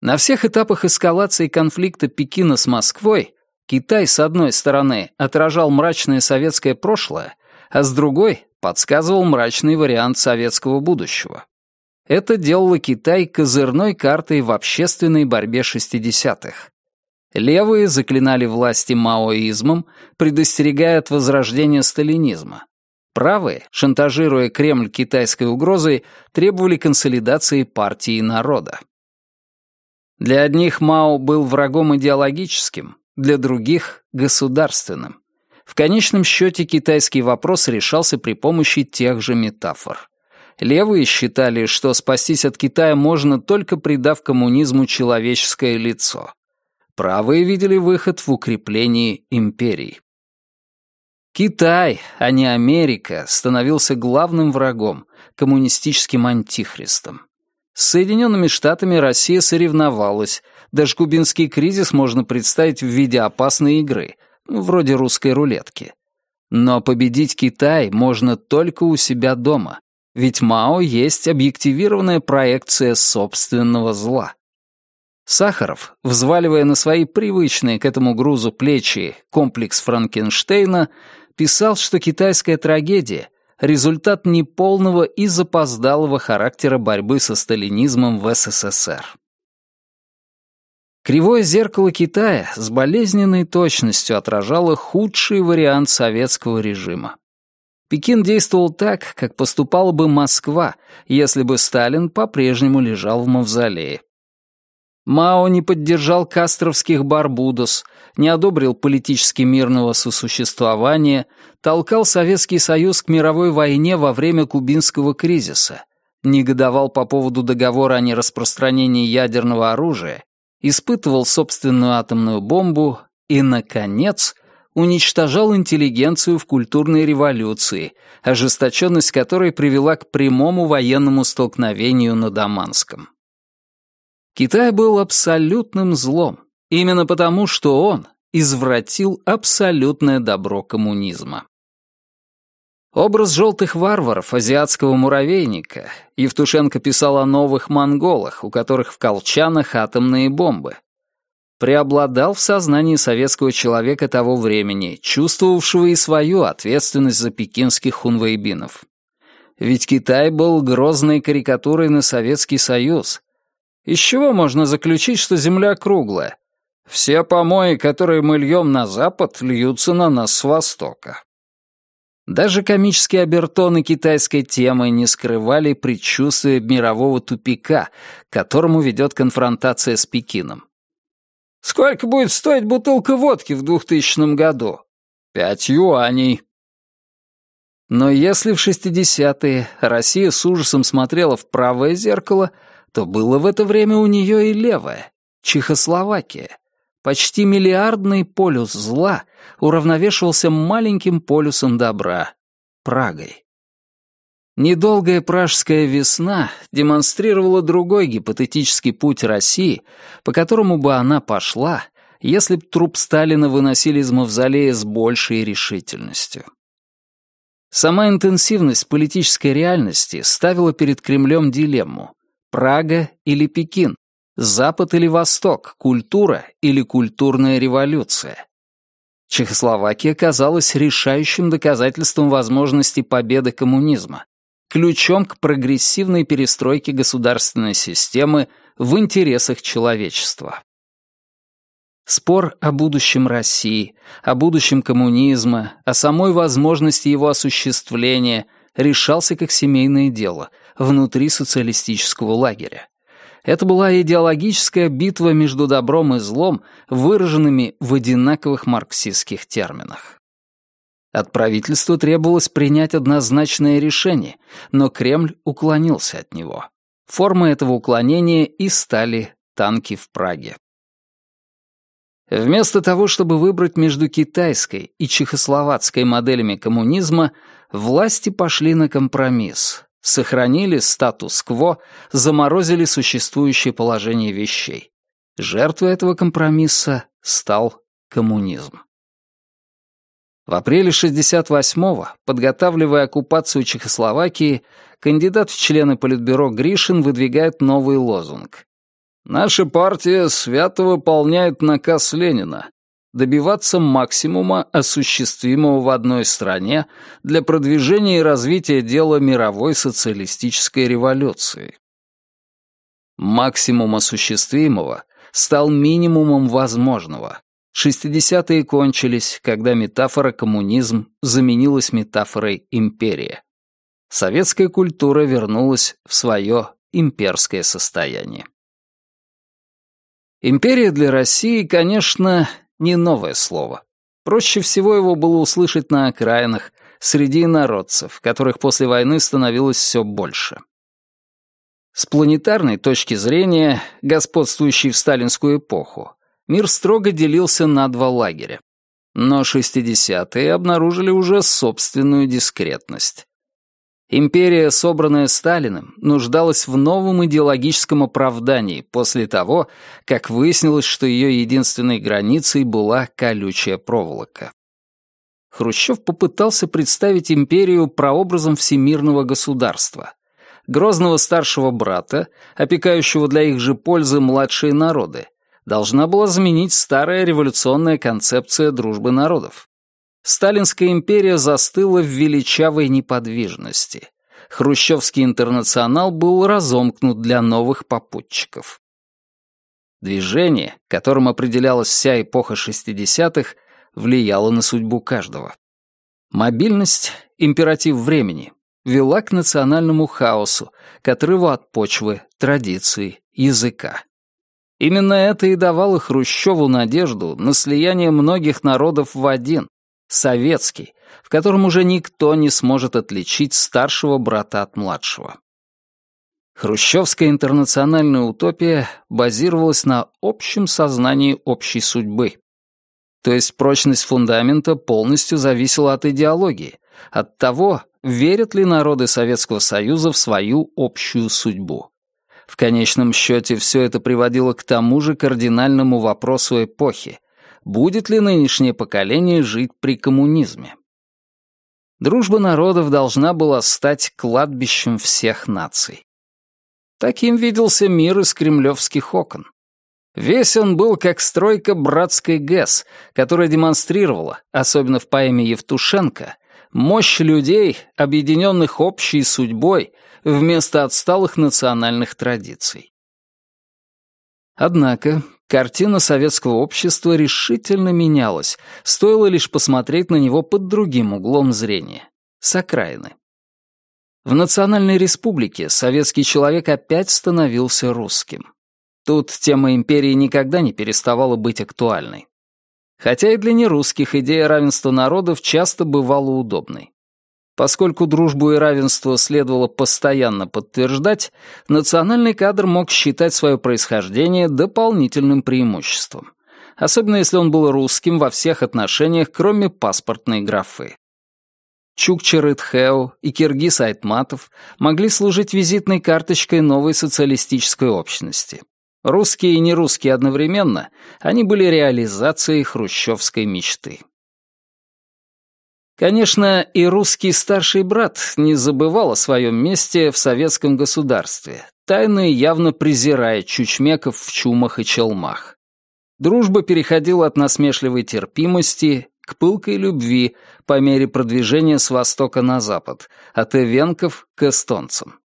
На всех этапах эскалации конфликта Пекина с Москвой Китай, с одной стороны, отражал мрачное советское прошлое, а с другой — подсказывал мрачный вариант советского будущего. Это делало Китай козырной картой в общественной борьбе 60-х. Левые заклинали власти маоизмом, предостерегая от возрождения сталинизма. Правые, шантажируя Кремль китайской угрозой, требовали консолидации партии народа. Для одних Мао был врагом идеологическим, для других — государственным. В конечном счете китайский вопрос решался при помощи тех же метафор. Левые считали, что спастись от Китая можно только придав коммунизму человеческое лицо. Правые видели выход в укреплении империи. Китай, а не Америка, становился главным врагом, коммунистическим антихристом. С Соединенными Штатами Россия соревновалась, даже кубинский кризис можно представить в виде опасной игры, вроде русской рулетки. Но победить Китай можно только у себя дома, ведь Мао есть объективированная проекция собственного зла. Сахаров, взваливая на свои привычные к этому грузу плечи комплекс Франкенштейна, писал, что китайская трагедия — результат неполного и запоздалого характера борьбы со сталинизмом в СССР. Кривое зеркало Китая с болезненной точностью отражало худший вариант советского режима. Пекин действовал так, как поступала бы Москва, если бы Сталин по-прежнему лежал в мавзолее. Мао не поддержал кастровских барбудос, не одобрил политически мирного сосуществования, толкал Советский Союз к мировой войне во время кубинского кризиса, негодовал по поводу договора о нераспространении ядерного оружия испытывал собственную атомную бомбу и, наконец, уничтожал интеллигенцию в культурной революции, ожесточенность которой привела к прямому военному столкновению на Даманском. Китай был абсолютным злом, именно потому, что он извратил абсолютное добро коммунизма. Образ желтых варваров азиатского муравейника Евтушенко писал о новых монголах, у которых в колчанах атомные бомбы. Преобладал в сознании советского человека того времени, чувствовавшего и свою ответственность за пекинских хунвейбинов. Ведь Китай был грозной карикатурой на Советский Союз. Из чего можно заключить, что Земля круглая? Все помои, которые мы льем на запад, льются на нас с востока. Даже комические обертоны китайской темы не скрывали предчувствия мирового тупика, к которому ведет конфронтация с Пекином. «Сколько будет стоить бутылка водки в 2000 году?» «Пять юаней». Но если в 60-е Россия с ужасом смотрела в правое зеркало, то было в это время у нее и левое — Чехословакия. Почти миллиардный полюс зла уравновешивался маленьким полюсом добра — Прагой. Недолгая пражская весна демонстрировала другой гипотетический путь России, по которому бы она пошла, если б труп Сталина выносили из мавзолея с большей решительностью. Сама интенсивность политической реальности ставила перед Кремлем дилемму — Прага или Пекин, Запад или Восток, культура или культурная революция. Чехословакия казалась решающим доказательством возможности победы коммунизма, ключом к прогрессивной перестройке государственной системы в интересах человечества. Спор о будущем России, о будущем коммунизма, о самой возможности его осуществления решался как семейное дело внутри социалистического лагеря. Это была идеологическая битва между добром и злом, выраженными в одинаковых марксистских терминах. От правительства требовалось принять однозначное решение, но Кремль уклонился от него. Формой этого уклонения и стали танки в Праге. Вместо того, чтобы выбрать между китайской и чехословацкой моделями коммунизма, власти пошли на компромисс сохранили статус-кво, заморозили существующее положение вещей. Жертвой этого компромисса стал коммунизм. В апреле 68-го, подготавливая оккупацию Чехословакии, кандидат в члены Политбюро Гришин выдвигает новый лозунг. «Наша партия свято выполняет наказ Ленина добиваться максимума, осуществимого в одной стране для продвижения и развития дела мировой социалистической революции. Максимум осуществимого стал минимумом возможного. 60-е кончились, когда метафора «коммунизм» заменилась метафорой «империя». Советская культура вернулась в свое имперское состояние. Империя для России, конечно, не новое слово. Проще всего его было услышать на окраинах, среди народцев, которых после войны становилось все больше. С планетарной точки зрения, господствующей в сталинскую эпоху, мир строго делился на два лагеря. Но 60-е обнаружили уже собственную дискретность. Империя, собранная Сталиным, нуждалась в новом идеологическом оправдании после того, как выяснилось, что ее единственной границей была колючая проволока. Хрущев попытался представить империю прообразом всемирного государства. Грозного старшего брата, опекающего для их же пользы младшие народы, должна была заменить старая революционная концепция дружбы народов. Сталинская империя застыла в величавой неподвижности. Хрущевский интернационал был разомкнут для новых попутчиков. Движение, которым определялась вся эпоха 60-х, влияло на судьбу каждого. Мобильность, императив времени, вела к национальному хаосу, к отрыву от почвы, традиций, языка. Именно это и давало Хрущеву надежду на слияние многих народов в один, советский, в котором уже никто не сможет отличить старшего брата от младшего. Хрущевская интернациональная утопия базировалась на общем сознании общей судьбы. То есть прочность фундамента полностью зависела от идеологии, от того, верят ли народы Советского Союза в свою общую судьбу. В конечном счете все это приводило к тому же кардинальному вопросу эпохи. Будет ли нынешнее поколение жить при коммунизме? Дружба народов должна была стать кладбищем всех наций. Таким виделся мир из кремлевских окон. Весь он был как стройка братской ГЭС, которая демонстрировала, особенно в поэме Евтушенко, мощь людей, объединенных общей судьбой, вместо отсталых национальных традиций. Однако картина советского общества решительно менялась, стоило лишь посмотреть на него под другим углом зрения, с окраины. В национальной республике советский человек опять становился русским. Тут тема империи никогда не переставала быть актуальной. Хотя и для нерусских идея равенства народов часто бывала удобной. Поскольку дружбу и равенство следовало постоянно подтверждать, национальный кадр мог считать свое происхождение дополнительным преимуществом, особенно если он был русским во всех отношениях, кроме паспортной графы. Чукча Рытхео и Киргиз Айтматов могли служить визитной карточкой новой социалистической общности. Русские и нерусские одновременно, они были реализацией хрущевской мечты. Конечно, и русский старший брат не забывал о своем месте в советском государстве, тайно и явно презирая чучмеков в чумах и челмах. Дружба переходила от насмешливой терпимости к пылкой любви по мере продвижения с востока на запад, от эвенков к эстонцам.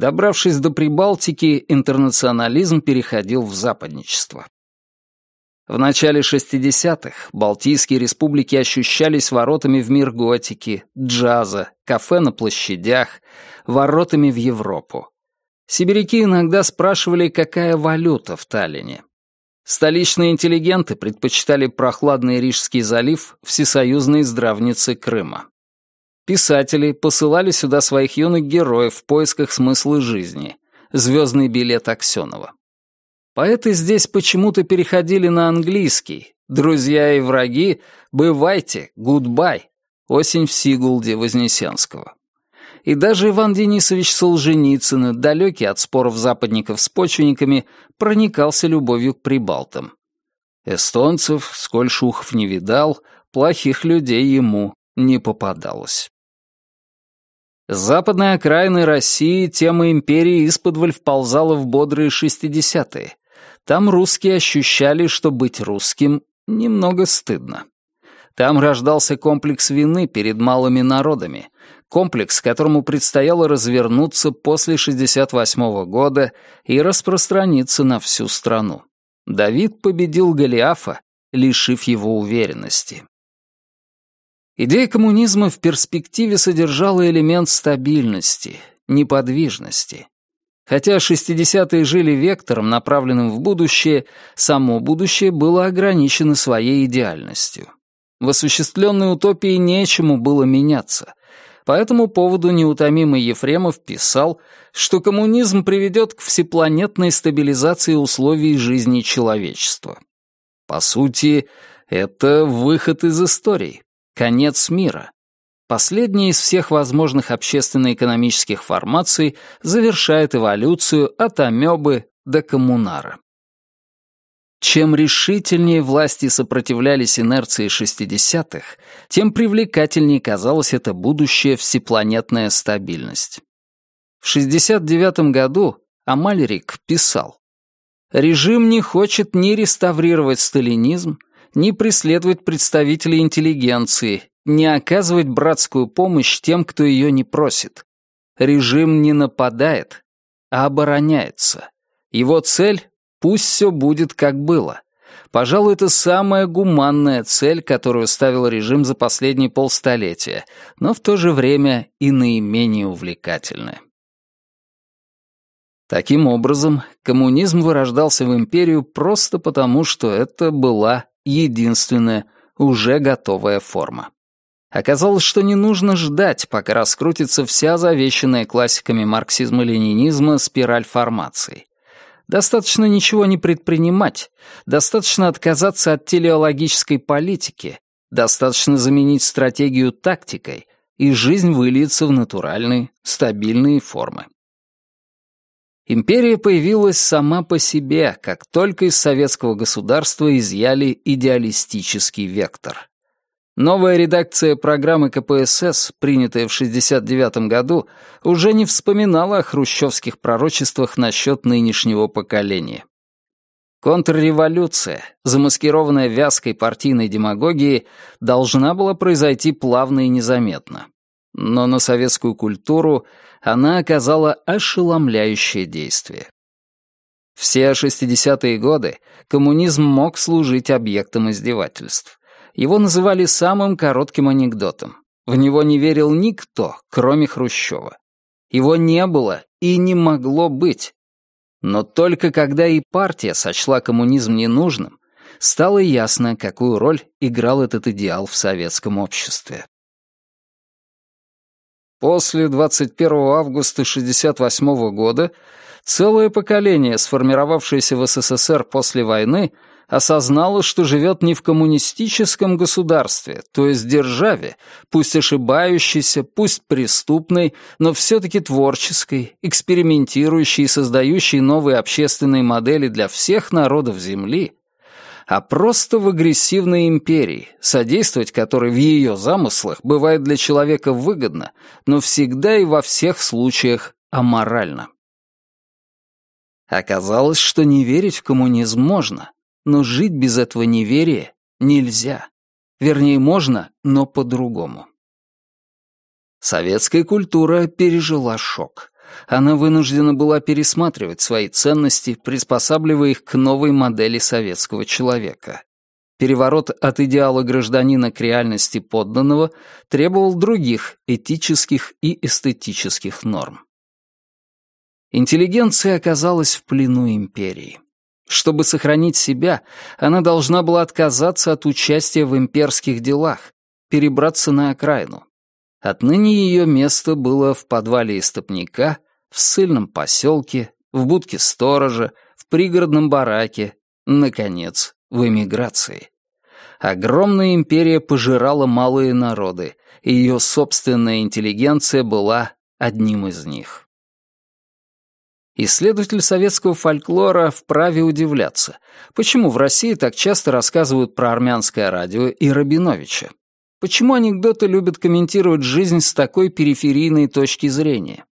Добравшись до Прибалтики, интернационализм переходил в западничество. В начале 60-х Балтийские республики ощущались воротами в мир готики, джаза, кафе на площадях, воротами в Европу. Сибиряки иногда спрашивали, какая валюта в Таллине. Столичные интеллигенты предпочитали прохладный Рижский залив всесоюзной здравницы Крыма. Писатели посылали сюда своих юных героев в поисках смысла жизни. Звездный билет Аксенова. Поэты здесь почему-то переходили на английский. Друзья и враги, бывайте, гудбай. Осень в Сигулде Вознесенского. И даже Иван Денисович Солженицын, далекий от споров западников с почвенниками, проникался любовью к прибалтам. Эстонцев, сколь Шухов не видал, плохих людей ему не попадалось. С западной окраины России тема империи исподволь вползала в бодрые шестидесятые. Там русские ощущали, что быть русским немного стыдно. Там рождался комплекс вины перед малыми народами, комплекс, которому предстояло развернуться после 68 -го года и распространиться на всю страну. Давид победил Голиафа, лишив его уверенности. Идея коммунизма в перспективе содержала элемент стабильности, неподвижности. Хотя 60-е жили вектором, направленным в будущее, само будущее было ограничено своей идеальностью. В осуществленной утопии нечему было меняться. По этому поводу неутомимый Ефремов писал, что коммунизм приведет к всепланетной стабилизации условий жизни человечества. По сути, это выход из истории, Конец мира. Последняя из всех возможных общественно-экономических формаций завершает эволюцию от амебы до коммунара. Чем решительнее власти сопротивлялись инерции 60-х, тем привлекательнее казалась эта будущая всепланетная стабильность. В 69 году Амальрик писал «Режим не хочет ни реставрировать сталинизм, ни преследовать представителей интеллигенции, ни оказывать братскую помощь тем, кто ее не просит. Режим не нападает, а обороняется. Его цель Пусть все будет, как было. Пожалуй, это самая гуманная цель, которую ставил режим за последние полстолетия, но в то же время и наименее увлекательная. Таким образом, коммунизм вырождался в империю просто потому, что это была единственная, уже готовая форма. Оказалось, что не нужно ждать, пока раскрутится вся завещанная классиками марксизма-ленинизма спираль формации. Достаточно ничего не предпринимать, достаточно отказаться от телеологической политики, достаточно заменить стратегию тактикой, и жизнь выльется в натуральные, стабильные формы. Империя появилась сама по себе, как только из советского государства изъяли идеалистический вектор. Новая редакция программы КПСС, принятая в 1969 году, уже не вспоминала о хрущевских пророчествах насчет нынешнего поколения. Контрреволюция, замаскированная вязкой партийной демагогией, должна была произойти плавно и незаметно. Но на советскую культуру она оказала ошеломляющее действие. Все 60-е годы коммунизм мог служить объектом издевательств. Его называли самым коротким анекдотом. В него не верил никто, кроме Хрущева. Его не было и не могло быть. Но только когда и партия сочла коммунизм ненужным, стало ясно, какую роль играл этот идеал в советском обществе. После 21 августа 1968 года целое поколение, сформировавшееся в СССР после войны, осознала, что живет не в коммунистическом государстве, то есть державе, пусть ошибающейся, пусть преступной, но все-таки творческой, экспериментирующей и создающей новые общественные модели для всех народов Земли, а просто в агрессивной империи, содействовать которой в ее замыслах бывает для человека выгодно, но всегда и во всех случаях аморально. Оказалось, что не верить в коммунизм можно, но жить без этого неверия нельзя. Вернее, можно, но по-другому. Советская культура пережила шок. Она вынуждена была пересматривать свои ценности, приспосабливая их к новой модели советского человека. Переворот от идеала гражданина к реальности подданного требовал других этических и эстетических норм. Интеллигенция оказалась в плену империи. Чтобы сохранить себя, она должна была отказаться от участия в имперских делах, перебраться на окраину. Отныне ее место было в подвале истопника, в ссыльном поселке, в будке сторожа, в пригородном бараке, наконец, в эмиграции. Огромная империя пожирала малые народы, и ее собственная интеллигенция была одним из них. Исследователь советского фольклора вправе удивляться, почему в России так часто рассказывают про армянское радио и Рабиновича. Почему анекдоты любят комментировать жизнь с такой периферийной точки зрения?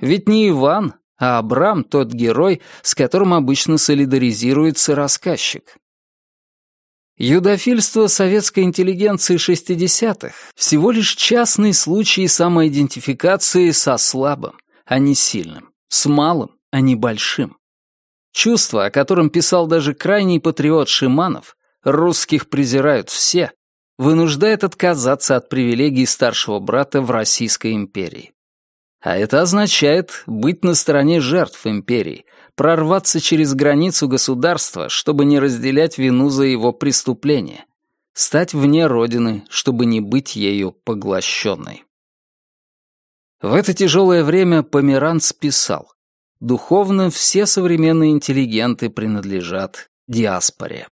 Ведь не Иван, а Абрам тот герой, с которым обычно солидаризируется рассказчик. Юдофильство советской интеллигенции 60-х — всего лишь частный случай самоидентификации со слабым, а не сильным, с малым, а не большим. Чувство, о котором писал даже крайний патриот Шиманов, русских презирают все, вынуждает отказаться от привилегий старшего брата в Российской империи. А это означает быть на стороне жертв империи, прорваться через границу государства, чтобы не разделять вину за его преступление, стать вне родины, чтобы не быть ею поглощенной. В это тяжелое время Померанц писал Духовно все современные интеллигенты принадлежат диаспоре.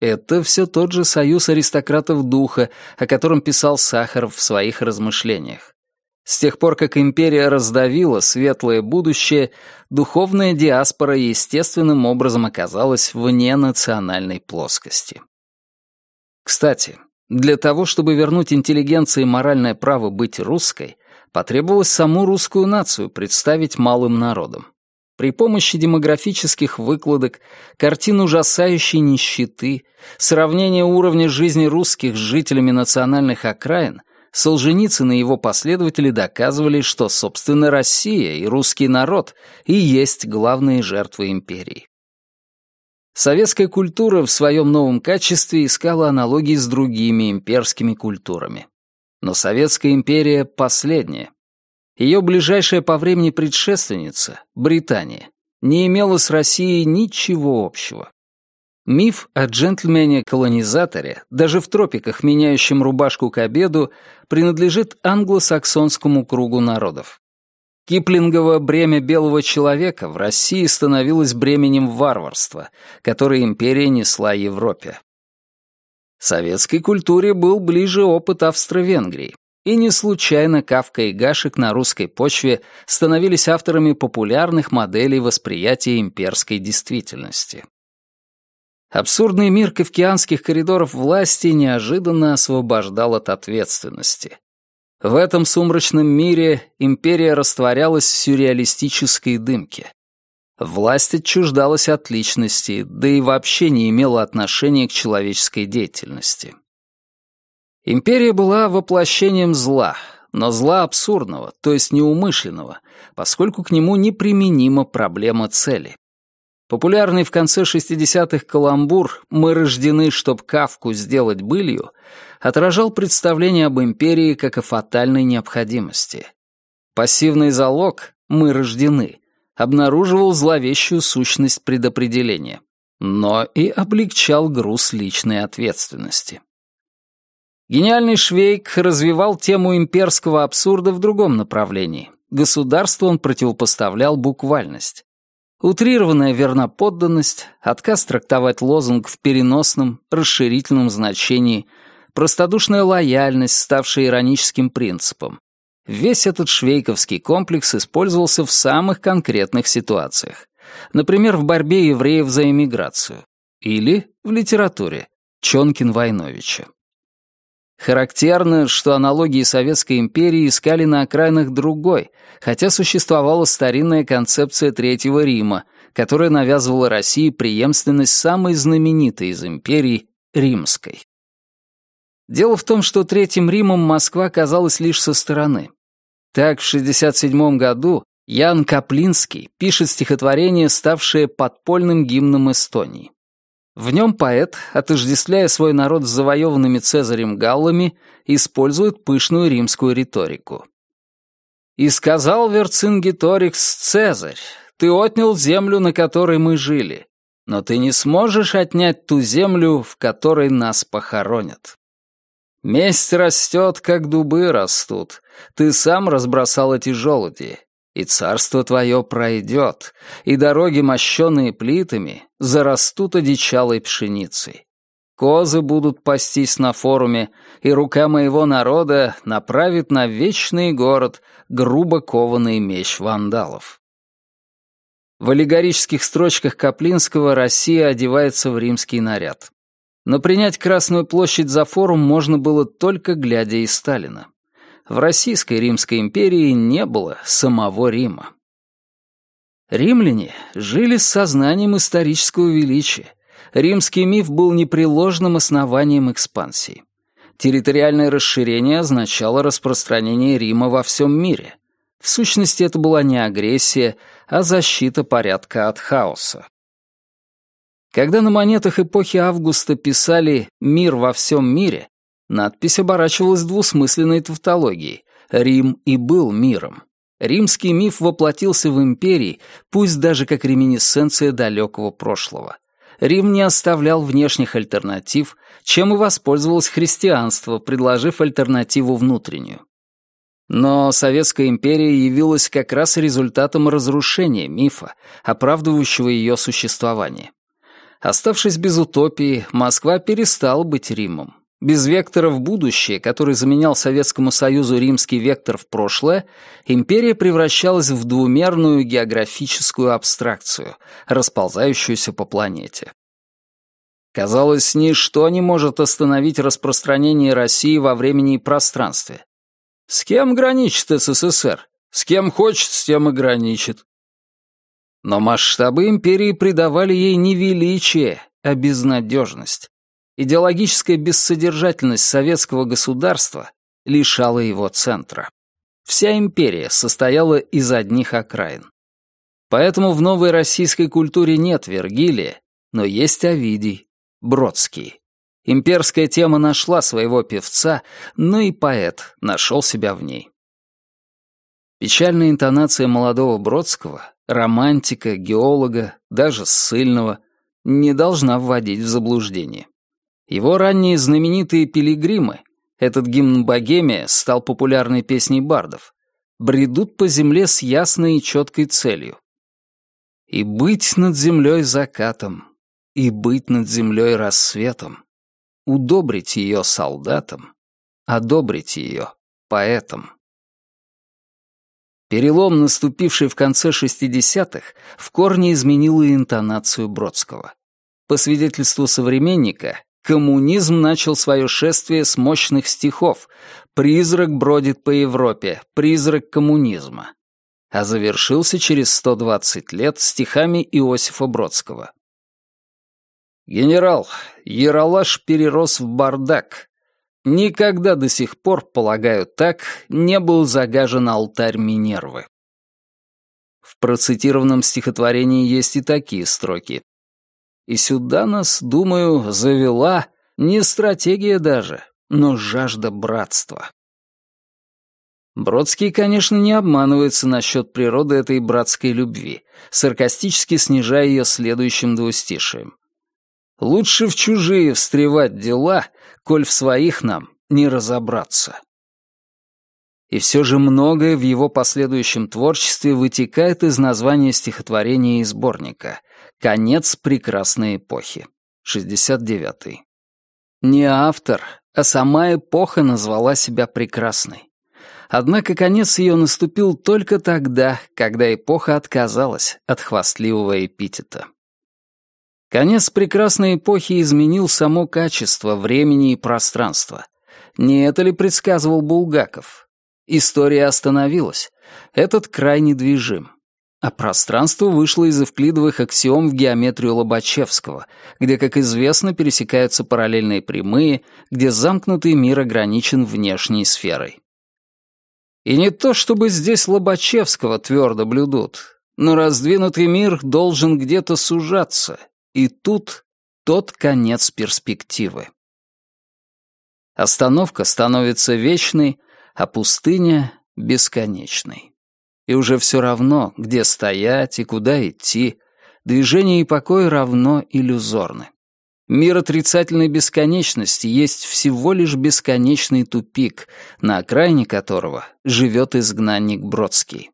Это все тот же союз аристократов духа, о котором писал Сахаров в своих размышлениях. С тех пор, как империя раздавила светлое будущее, духовная диаспора естественным образом оказалась вне национальной плоскости. Кстати, для того, чтобы вернуть интеллигенции моральное право быть русской, потребовалось саму русскую нацию представить малым народом. При помощи демографических выкладок, картин ужасающей нищеты, сравнения уровня жизни русских с жителями национальных окраин, Солженицын и его последователи доказывали, что, собственно, Россия и русский народ и есть главные жертвы империи. Советская культура в своем новом качестве искала аналогии с другими имперскими культурами. Но Советская империя последняя, ее ближайшая по времени предшественница, Британия, не имела с Россией ничего общего. Миф о джентльмене-колонизаторе, даже в тропиках, меняющем рубашку к обеду, принадлежит англосаксонскому кругу народов. Киплингово бремя белого человека в России становилось бременем варварства, которое империя несла Европе. Советской культуре был ближе опыт Австро-Венгрии, и не случайно Кавка и Гашек на русской почве становились авторами популярных моделей восприятия имперской действительности. Абсурдный мир кавкианских коридоров власти неожиданно освобождал от ответственности. В этом сумрачном мире империя растворялась в сюрреалистической дымке. Власть отчуждалась от личности, да и вообще не имела отношения к человеческой деятельности. Империя была воплощением зла, но зла абсурдного, то есть неумышленного, поскольку к нему неприменима проблема цели. Популярный в конце 60-х каламбур «Мы рождены, чтоб Кавку сделать былью» отражал представление об империи как о фатальной необходимости. Пассивный залог «Мы рождены» обнаруживал зловещую сущность предопределения, но и облегчал груз личной ответственности. Гениальный Швейк развивал тему имперского абсурда в другом направлении. Государству он противопоставлял буквальность. Утрированная верноподданность, отказ трактовать лозунг в переносном, расширительном значении, простодушная лояльность, ставшая ироническим принципом. Весь этот швейковский комплекс использовался в самых конкретных ситуациях. Например, в борьбе евреев за эмиграцию. Или в литературе Чонкин-Войновича. Характерно, что аналогии Советской империи искали на окраинах другой, хотя существовала старинная концепция Третьего Рима, которая навязывала России преемственность самой знаменитой из империй — римской. Дело в том, что Третьим Римом Москва казалась лишь со стороны. Так, в 67 году Ян Каплинский пишет стихотворение, ставшее подпольным гимном Эстонии. В нем поэт, отождествляя свой народ с завоеванными Цезарем галлами, использует пышную римскую риторику. «И сказал Верцингеторикс Цезарь, ты отнял землю, на которой мы жили, но ты не сможешь отнять ту землю, в которой нас похоронят. Месть растет, как дубы растут, ты сам разбросал эти желуди, и царство твое пройдет, и дороги, мощенные плитами, зарастут одичалой пшеницей. Козы будут пастись на форуме, и рука моего народа направит на вечный город грубо кованный меч вандалов. В аллегорических строчках Каплинского Россия одевается в римский наряд. Но принять Красную площадь за форум можно было только глядя из Сталина в Российской Римской империи не было самого Рима. Римляне жили с сознанием исторического величия. Римский миф был непреложным основанием экспансии. Территориальное расширение означало распространение Рима во всем мире. В сущности, это была не агрессия, а защита порядка от хаоса. Когда на монетах эпохи Августа писали «мир во всем мире», Надпись оборачивалась двусмысленной тавтологией. Рим и был миром. Римский миф воплотился в империи, пусть даже как реминисценция далекого прошлого. Рим не оставлял внешних альтернатив, чем и воспользовалось христианство, предложив альтернативу внутреннюю. Но Советская империя явилась как раз результатом разрушения мифа, оправдывающего ее существование. Оставшись без утопии, Москва перестала быть Римом. Без вектора в будущее, который заменял Советскому Союзу римский вектор в прошлое, империя превращалась в двумерную географическую абстракцию, расползающуюся по планете. Казалось, ничто не может остановить распространение России во времени и пространстве. С кем граничит СССР? С кем хочет, с тем и граничит. Но масштабы империи придавали ей не величие, а безнадежность идеологическая бессодержательность советского государства лишала его центра. Вся империя состояла из одних окраин. Поэтому в новой российской культуре нет Вергилия, но есть Овидий, Бродский. Имперская тема нашла своего певца, но и поэт нашел себя в ней. Печальная интонация молодого Бродского, романтика, геолога, даже ссыльного, не должна вводить в заблуждение. Его ранние знаменитые «Пилигримы» — этот гимн «Богемия» стал популярной песней бардов — бредут по земле с ясной и четкой целью. И быть над землей закатом, и быть над землей рассветом, удобрить ее солдатам, одобрить ее поэтам. Перелом, наступивший в конце 60-х, в корне изменил и интонацию Бродского. По свидетельству современника, Коммунизм начал свое шествие с мощных стихов «Призрак бродит по Европе, призрак коммунизма», а завершился через 120 лет стихами Иосифа Бродского. «Генерал, Яралаш перерос в бардак. Никогда до сих пор, полагаю так, не был загажен алтарь Минервы». В процитированном стихотворении есть и такие строки. И сюда нас, думаю, завела не стратегия даже, но жажда братства. Бродский, конечно, не обманывается насчет природы этой братской любви, саркастически снижая ее следующим двустишием. «Лучше в чужие встревать дела, коль в своих нам не разобраться». И все же многое в его последующем творчестве вытекает из названия стихотворения и сборника Конец прекрасной эпохи. 69. Не автор, а сама эпоха назвала себя прекрасной. Однако конец ее наступил только тогда, когда эпоха отказалась от хвастливого эпитета. Конец прекрасной эпохи изменил само качество времени и пространства. Не это ли предсказывал Булгаков? История остановилась. Этот край недвижим а пространство вышло из эвклидовых аксиом в геометрию Лобачевского, где, как известно, пересекаются параллельные прямые, где замкнутый мир ограничен внешней сферой. И не то чтобы здесь Лобачевского твердо блюдут, но раздвинутый мир должен где-то сужаться, и тут тот конец перспективы. Остановка становится вечной, а пустыня — бесконечной и уже все равно, где стоять и куда идти, движение и покой равно иллюзорны. Мир отрицательной бесконечности есть всего лишь бесконечный тупик, на окраине которого живет изгнанник Бродский.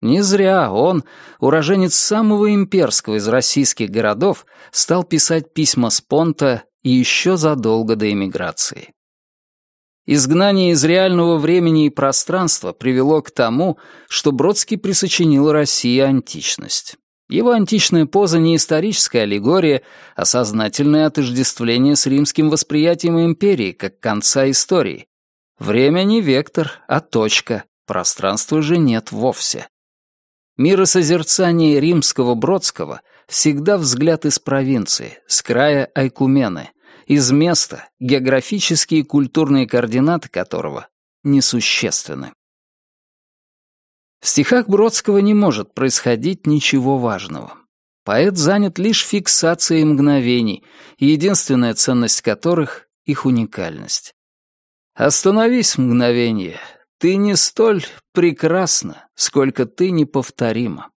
Не зря он, уроженец самого имперского из российских городов, стал писать письма с Понта еще задолго до эмиграции. Изгнание из реального времени и пространства привело к тому, что Бродский присочинил России античность. Его античная поза не историческая аллегория, а сознательное отождествление с римским восприятием империи как конца истории. Время не вектор, а точка, пространства же нет вовсе. Миросозерцание римского Бродского всегда взгляд из провинции, с края Айкумены, из места, географические и культурные координаты которого несущественны. В стихах Бродского не может происходить ничего важного. Поэт занят лишь фиксацией мгновений, единственная ценность которых — их уникальность. «Остановись, мгновение, ты не столь прекрасна, сколько ты неповторима».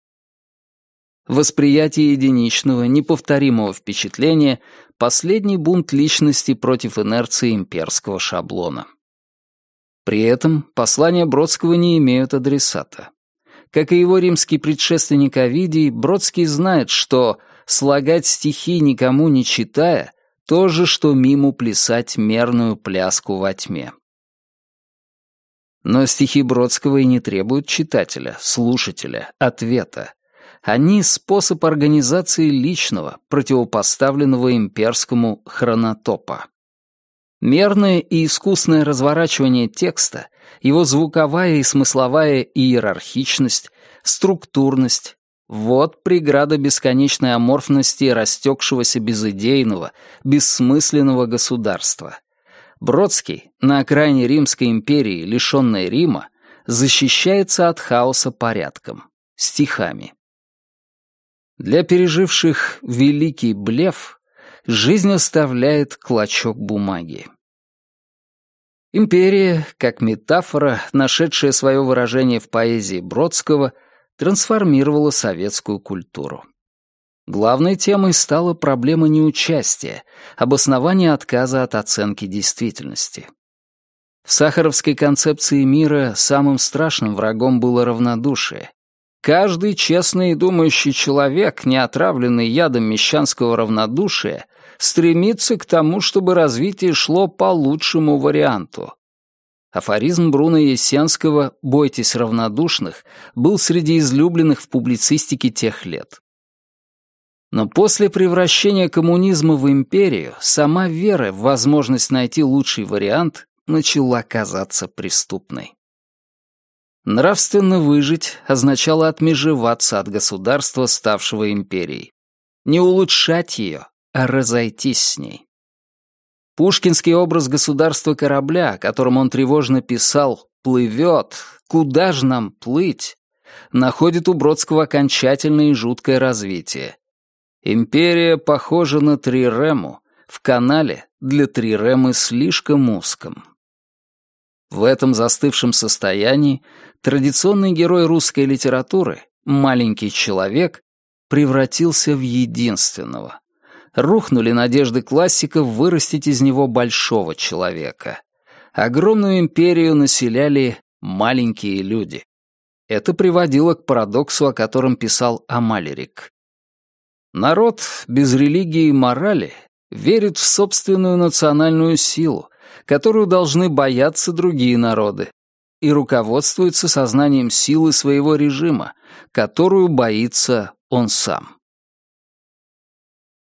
Восприятие единичного, неповторимого впечатления Последний бунт личности против инерции имперского шаблона. При этом послания Бродского не имеют адресата. Как и его римский предшественник Овидий, Бродский знает, что слагать стихи никому не читая то же, что миму плясать мерную пляску во тьме. Но стихи Бродского и не требуют читателя, слушателя, ответа. Они — способ организации личного, противопоставленного имперскому хронотопа. Мерное и искусное разворачивание текста, его звуковая и смысловая иерархичность, структурность — вот преграда бесконечной аморфности растекшегося безыдейного, бессмысленного государства. Бродский, на окраине Римской империи, лишенной Рима, защищается от хаоса порядком, стихами. Для переживших великий блеф жизнь оставляет клочок бумаги. Империя, как метафора, нашедшая свое выражение в поэзии Бродского, трансформировала советскую культуру. Главной темой стала проблема неучастия, обоснование отказа от оценки действительности. В сахаровской концепции мира самым страшным врагом было равнодушие, Каждый честный и думающий человек, не отравленный ядом мещанского равнодушия, стремится к тому, чтобы развитие шло по лучшему варианту. Афоризм Бруно Есенского «Бойтесь равнодушных» был среди излюбленных в публицистике тех лет. Но после превращения коммунизма в империю сама вера в возможность найти лучший вариант начала казаться преступной. Нравственно выжить означало отмежеваться от государства, ставшего империей. Не улучшать ее, а разойтись с ней. Пушкинский образ государства корабля, о котором он тревожно писал, плывет, куда же нам плыть, находит у Бродского окончательное и жуткое развитие. Империя похожа на Трирему, в канале для Триремы слишком узком. В этом застывшем состоянии традиционный герой русской литературы, маленький человек, превратился в единственного. Рухнули надежды классиков вырастить из него большого человека. Огромную империю населяли маленькие люди. Это приводило к парадоксу, о котором писал Амалерик. Народ без религии и морали верит в собственную национальную силу, которую должны бояться другие народы, и руководствуется сознанием силы своего режима, которую боится он сам.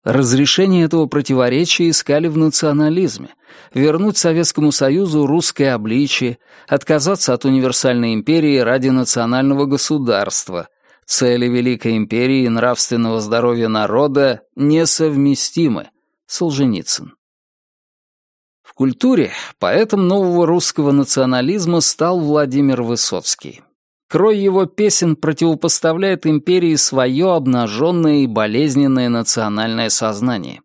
Разрешение этого противоречия искали в национализме, вернуть Советскому Союзу русское обличие, отказаться от универсальной империи ради национального государства. Цели Великой империи и нравственного здоровья народа несовместимы. Солженицын. В культуре поэтом нового русского национализма стал Владимир Высоцкий. Крой его песен противопоставляет империи свое обнаженное и болезненное национальное сознание.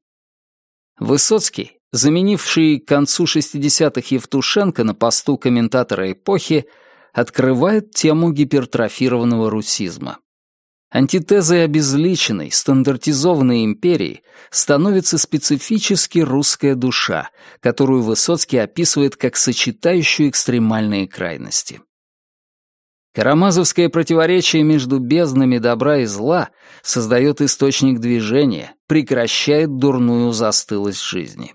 Высоцкий, заменивший к концу 60-х Евтушенко на посту комментатора эпохи, открывает тему гипертрофированного русизма. Антитезой обезличенной, стандартизованной империи становится специфически русская душа, которую Высоцкий описывает как сочетающую экстремальные крайности. Карамазовское противоречие между безднами добра и зла создает источник движения, прекращает дурную застылость жизни.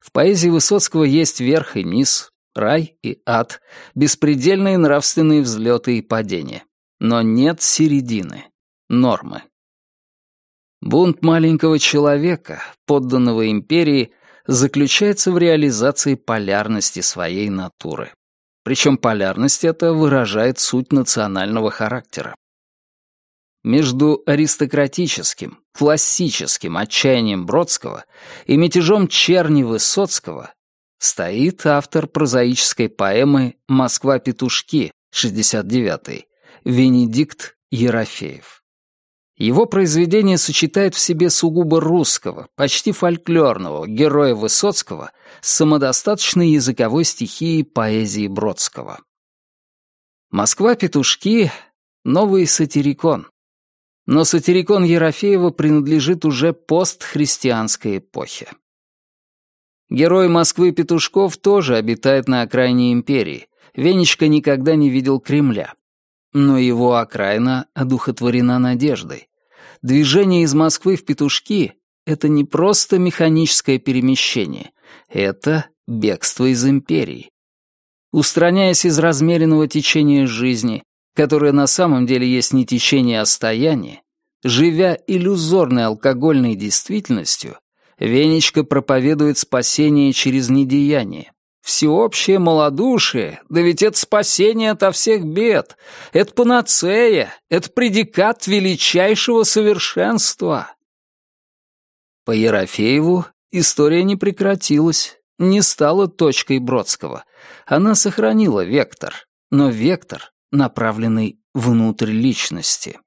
В поэзии Высоцкого есть верх и низ, рай и ад, беспредельные нравственные взлеты и падения. Но нет середины нормы. Бунт маленького человека, подданного империи, заключается в реализации полярности своей натуры. Причем полярность эта выражает суть национального характера. Между аристократическим, классическим отчаянием Бродского и мятежом черни Высоцкого стоит автор прозаической поэмы «Москва-петушки» 69-й, Венедикт Ерофеев. Его произведение сочетает в себе сугубо русского, почти фольклорного героя Высоцкого с самодостаточной языковой стихией поэзии Бродского. «Москва-петушки» — новый сатирикон. Но сатирикон Ерофеева принадлежит уже постхристианской эпохе. Герой Москвы-петушков тоже обитает на окраине империи. Венечка никогда не видел Кремля. Но его окраина одухотворена надеждой. Движение из Москвы в Петушки — это не просто механическое перемещение, это бегство из империи. Устраняясь из размеренного течения жизни, которое на самом деле есть не течение, а стояние, живя иллюзорной алкогольной действительностью, Венечка проповедует спасение через недеяние. Всеобщее малодушие, да ведь это спасение ото всех бед, это панацея, это предикат величайшего совершенства. По Ерофееву история не прекратилась, не стала точкой Бродского. Она сохранила вектор, но вектор, направленный внутрь личности.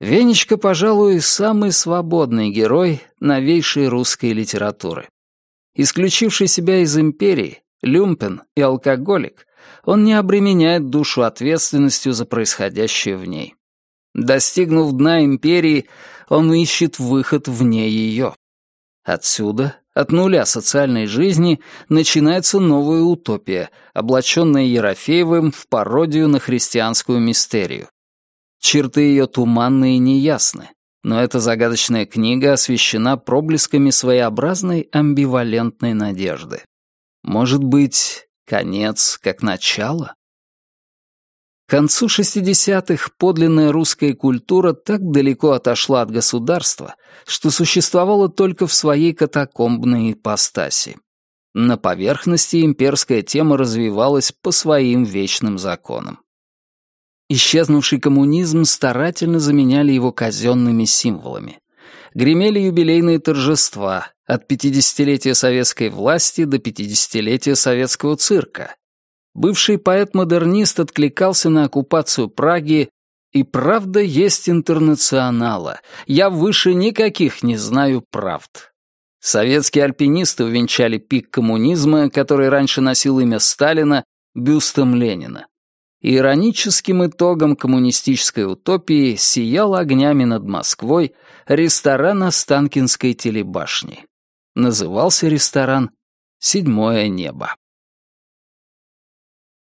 Венечка, пожалуй, самый свободный герой новейшей русской литературы. Исключивший себя из империи, люмпен и алкоголик, он не обременяет душу ответственностью за происходящее в ней. Достигнув дна империи, он ищет выход вне ее. Отсюда, от нуля социальной жизни, начинается новая утопия, облаченная Ерофеевым в пародию на христианскую мистерию. Черты ее туманны и неясны, но эта загадочная книга освещена проблесками своеобразной амбивалентной надежды. Может быть, конец как начало? К концу 60-х подлинная русская культура так далеко отошла от государства, что существовала только в своей катакомбной ипостаси. На поверхности имперская тема развивалась по своим вечным законам. Исчезнувший коммунизм старательно заменяли его казенными символами. Гремели юбилейные торжества от 50-летия советской власти до 50-летия советского цирка. Бывший поэт-модернист откликался на оккупацию Праги «И правда есть интернационала. Я выше никаких не знаю правд». Советские альпинисты увенчали пик коммунизма, который раньше носил имя Сталина, бюстом Ленина ироническим итогом коммунистической утопии сиял огнями над Москвой ресторан Останкинской телебашни. Назывался ресторан «Седьмое небо».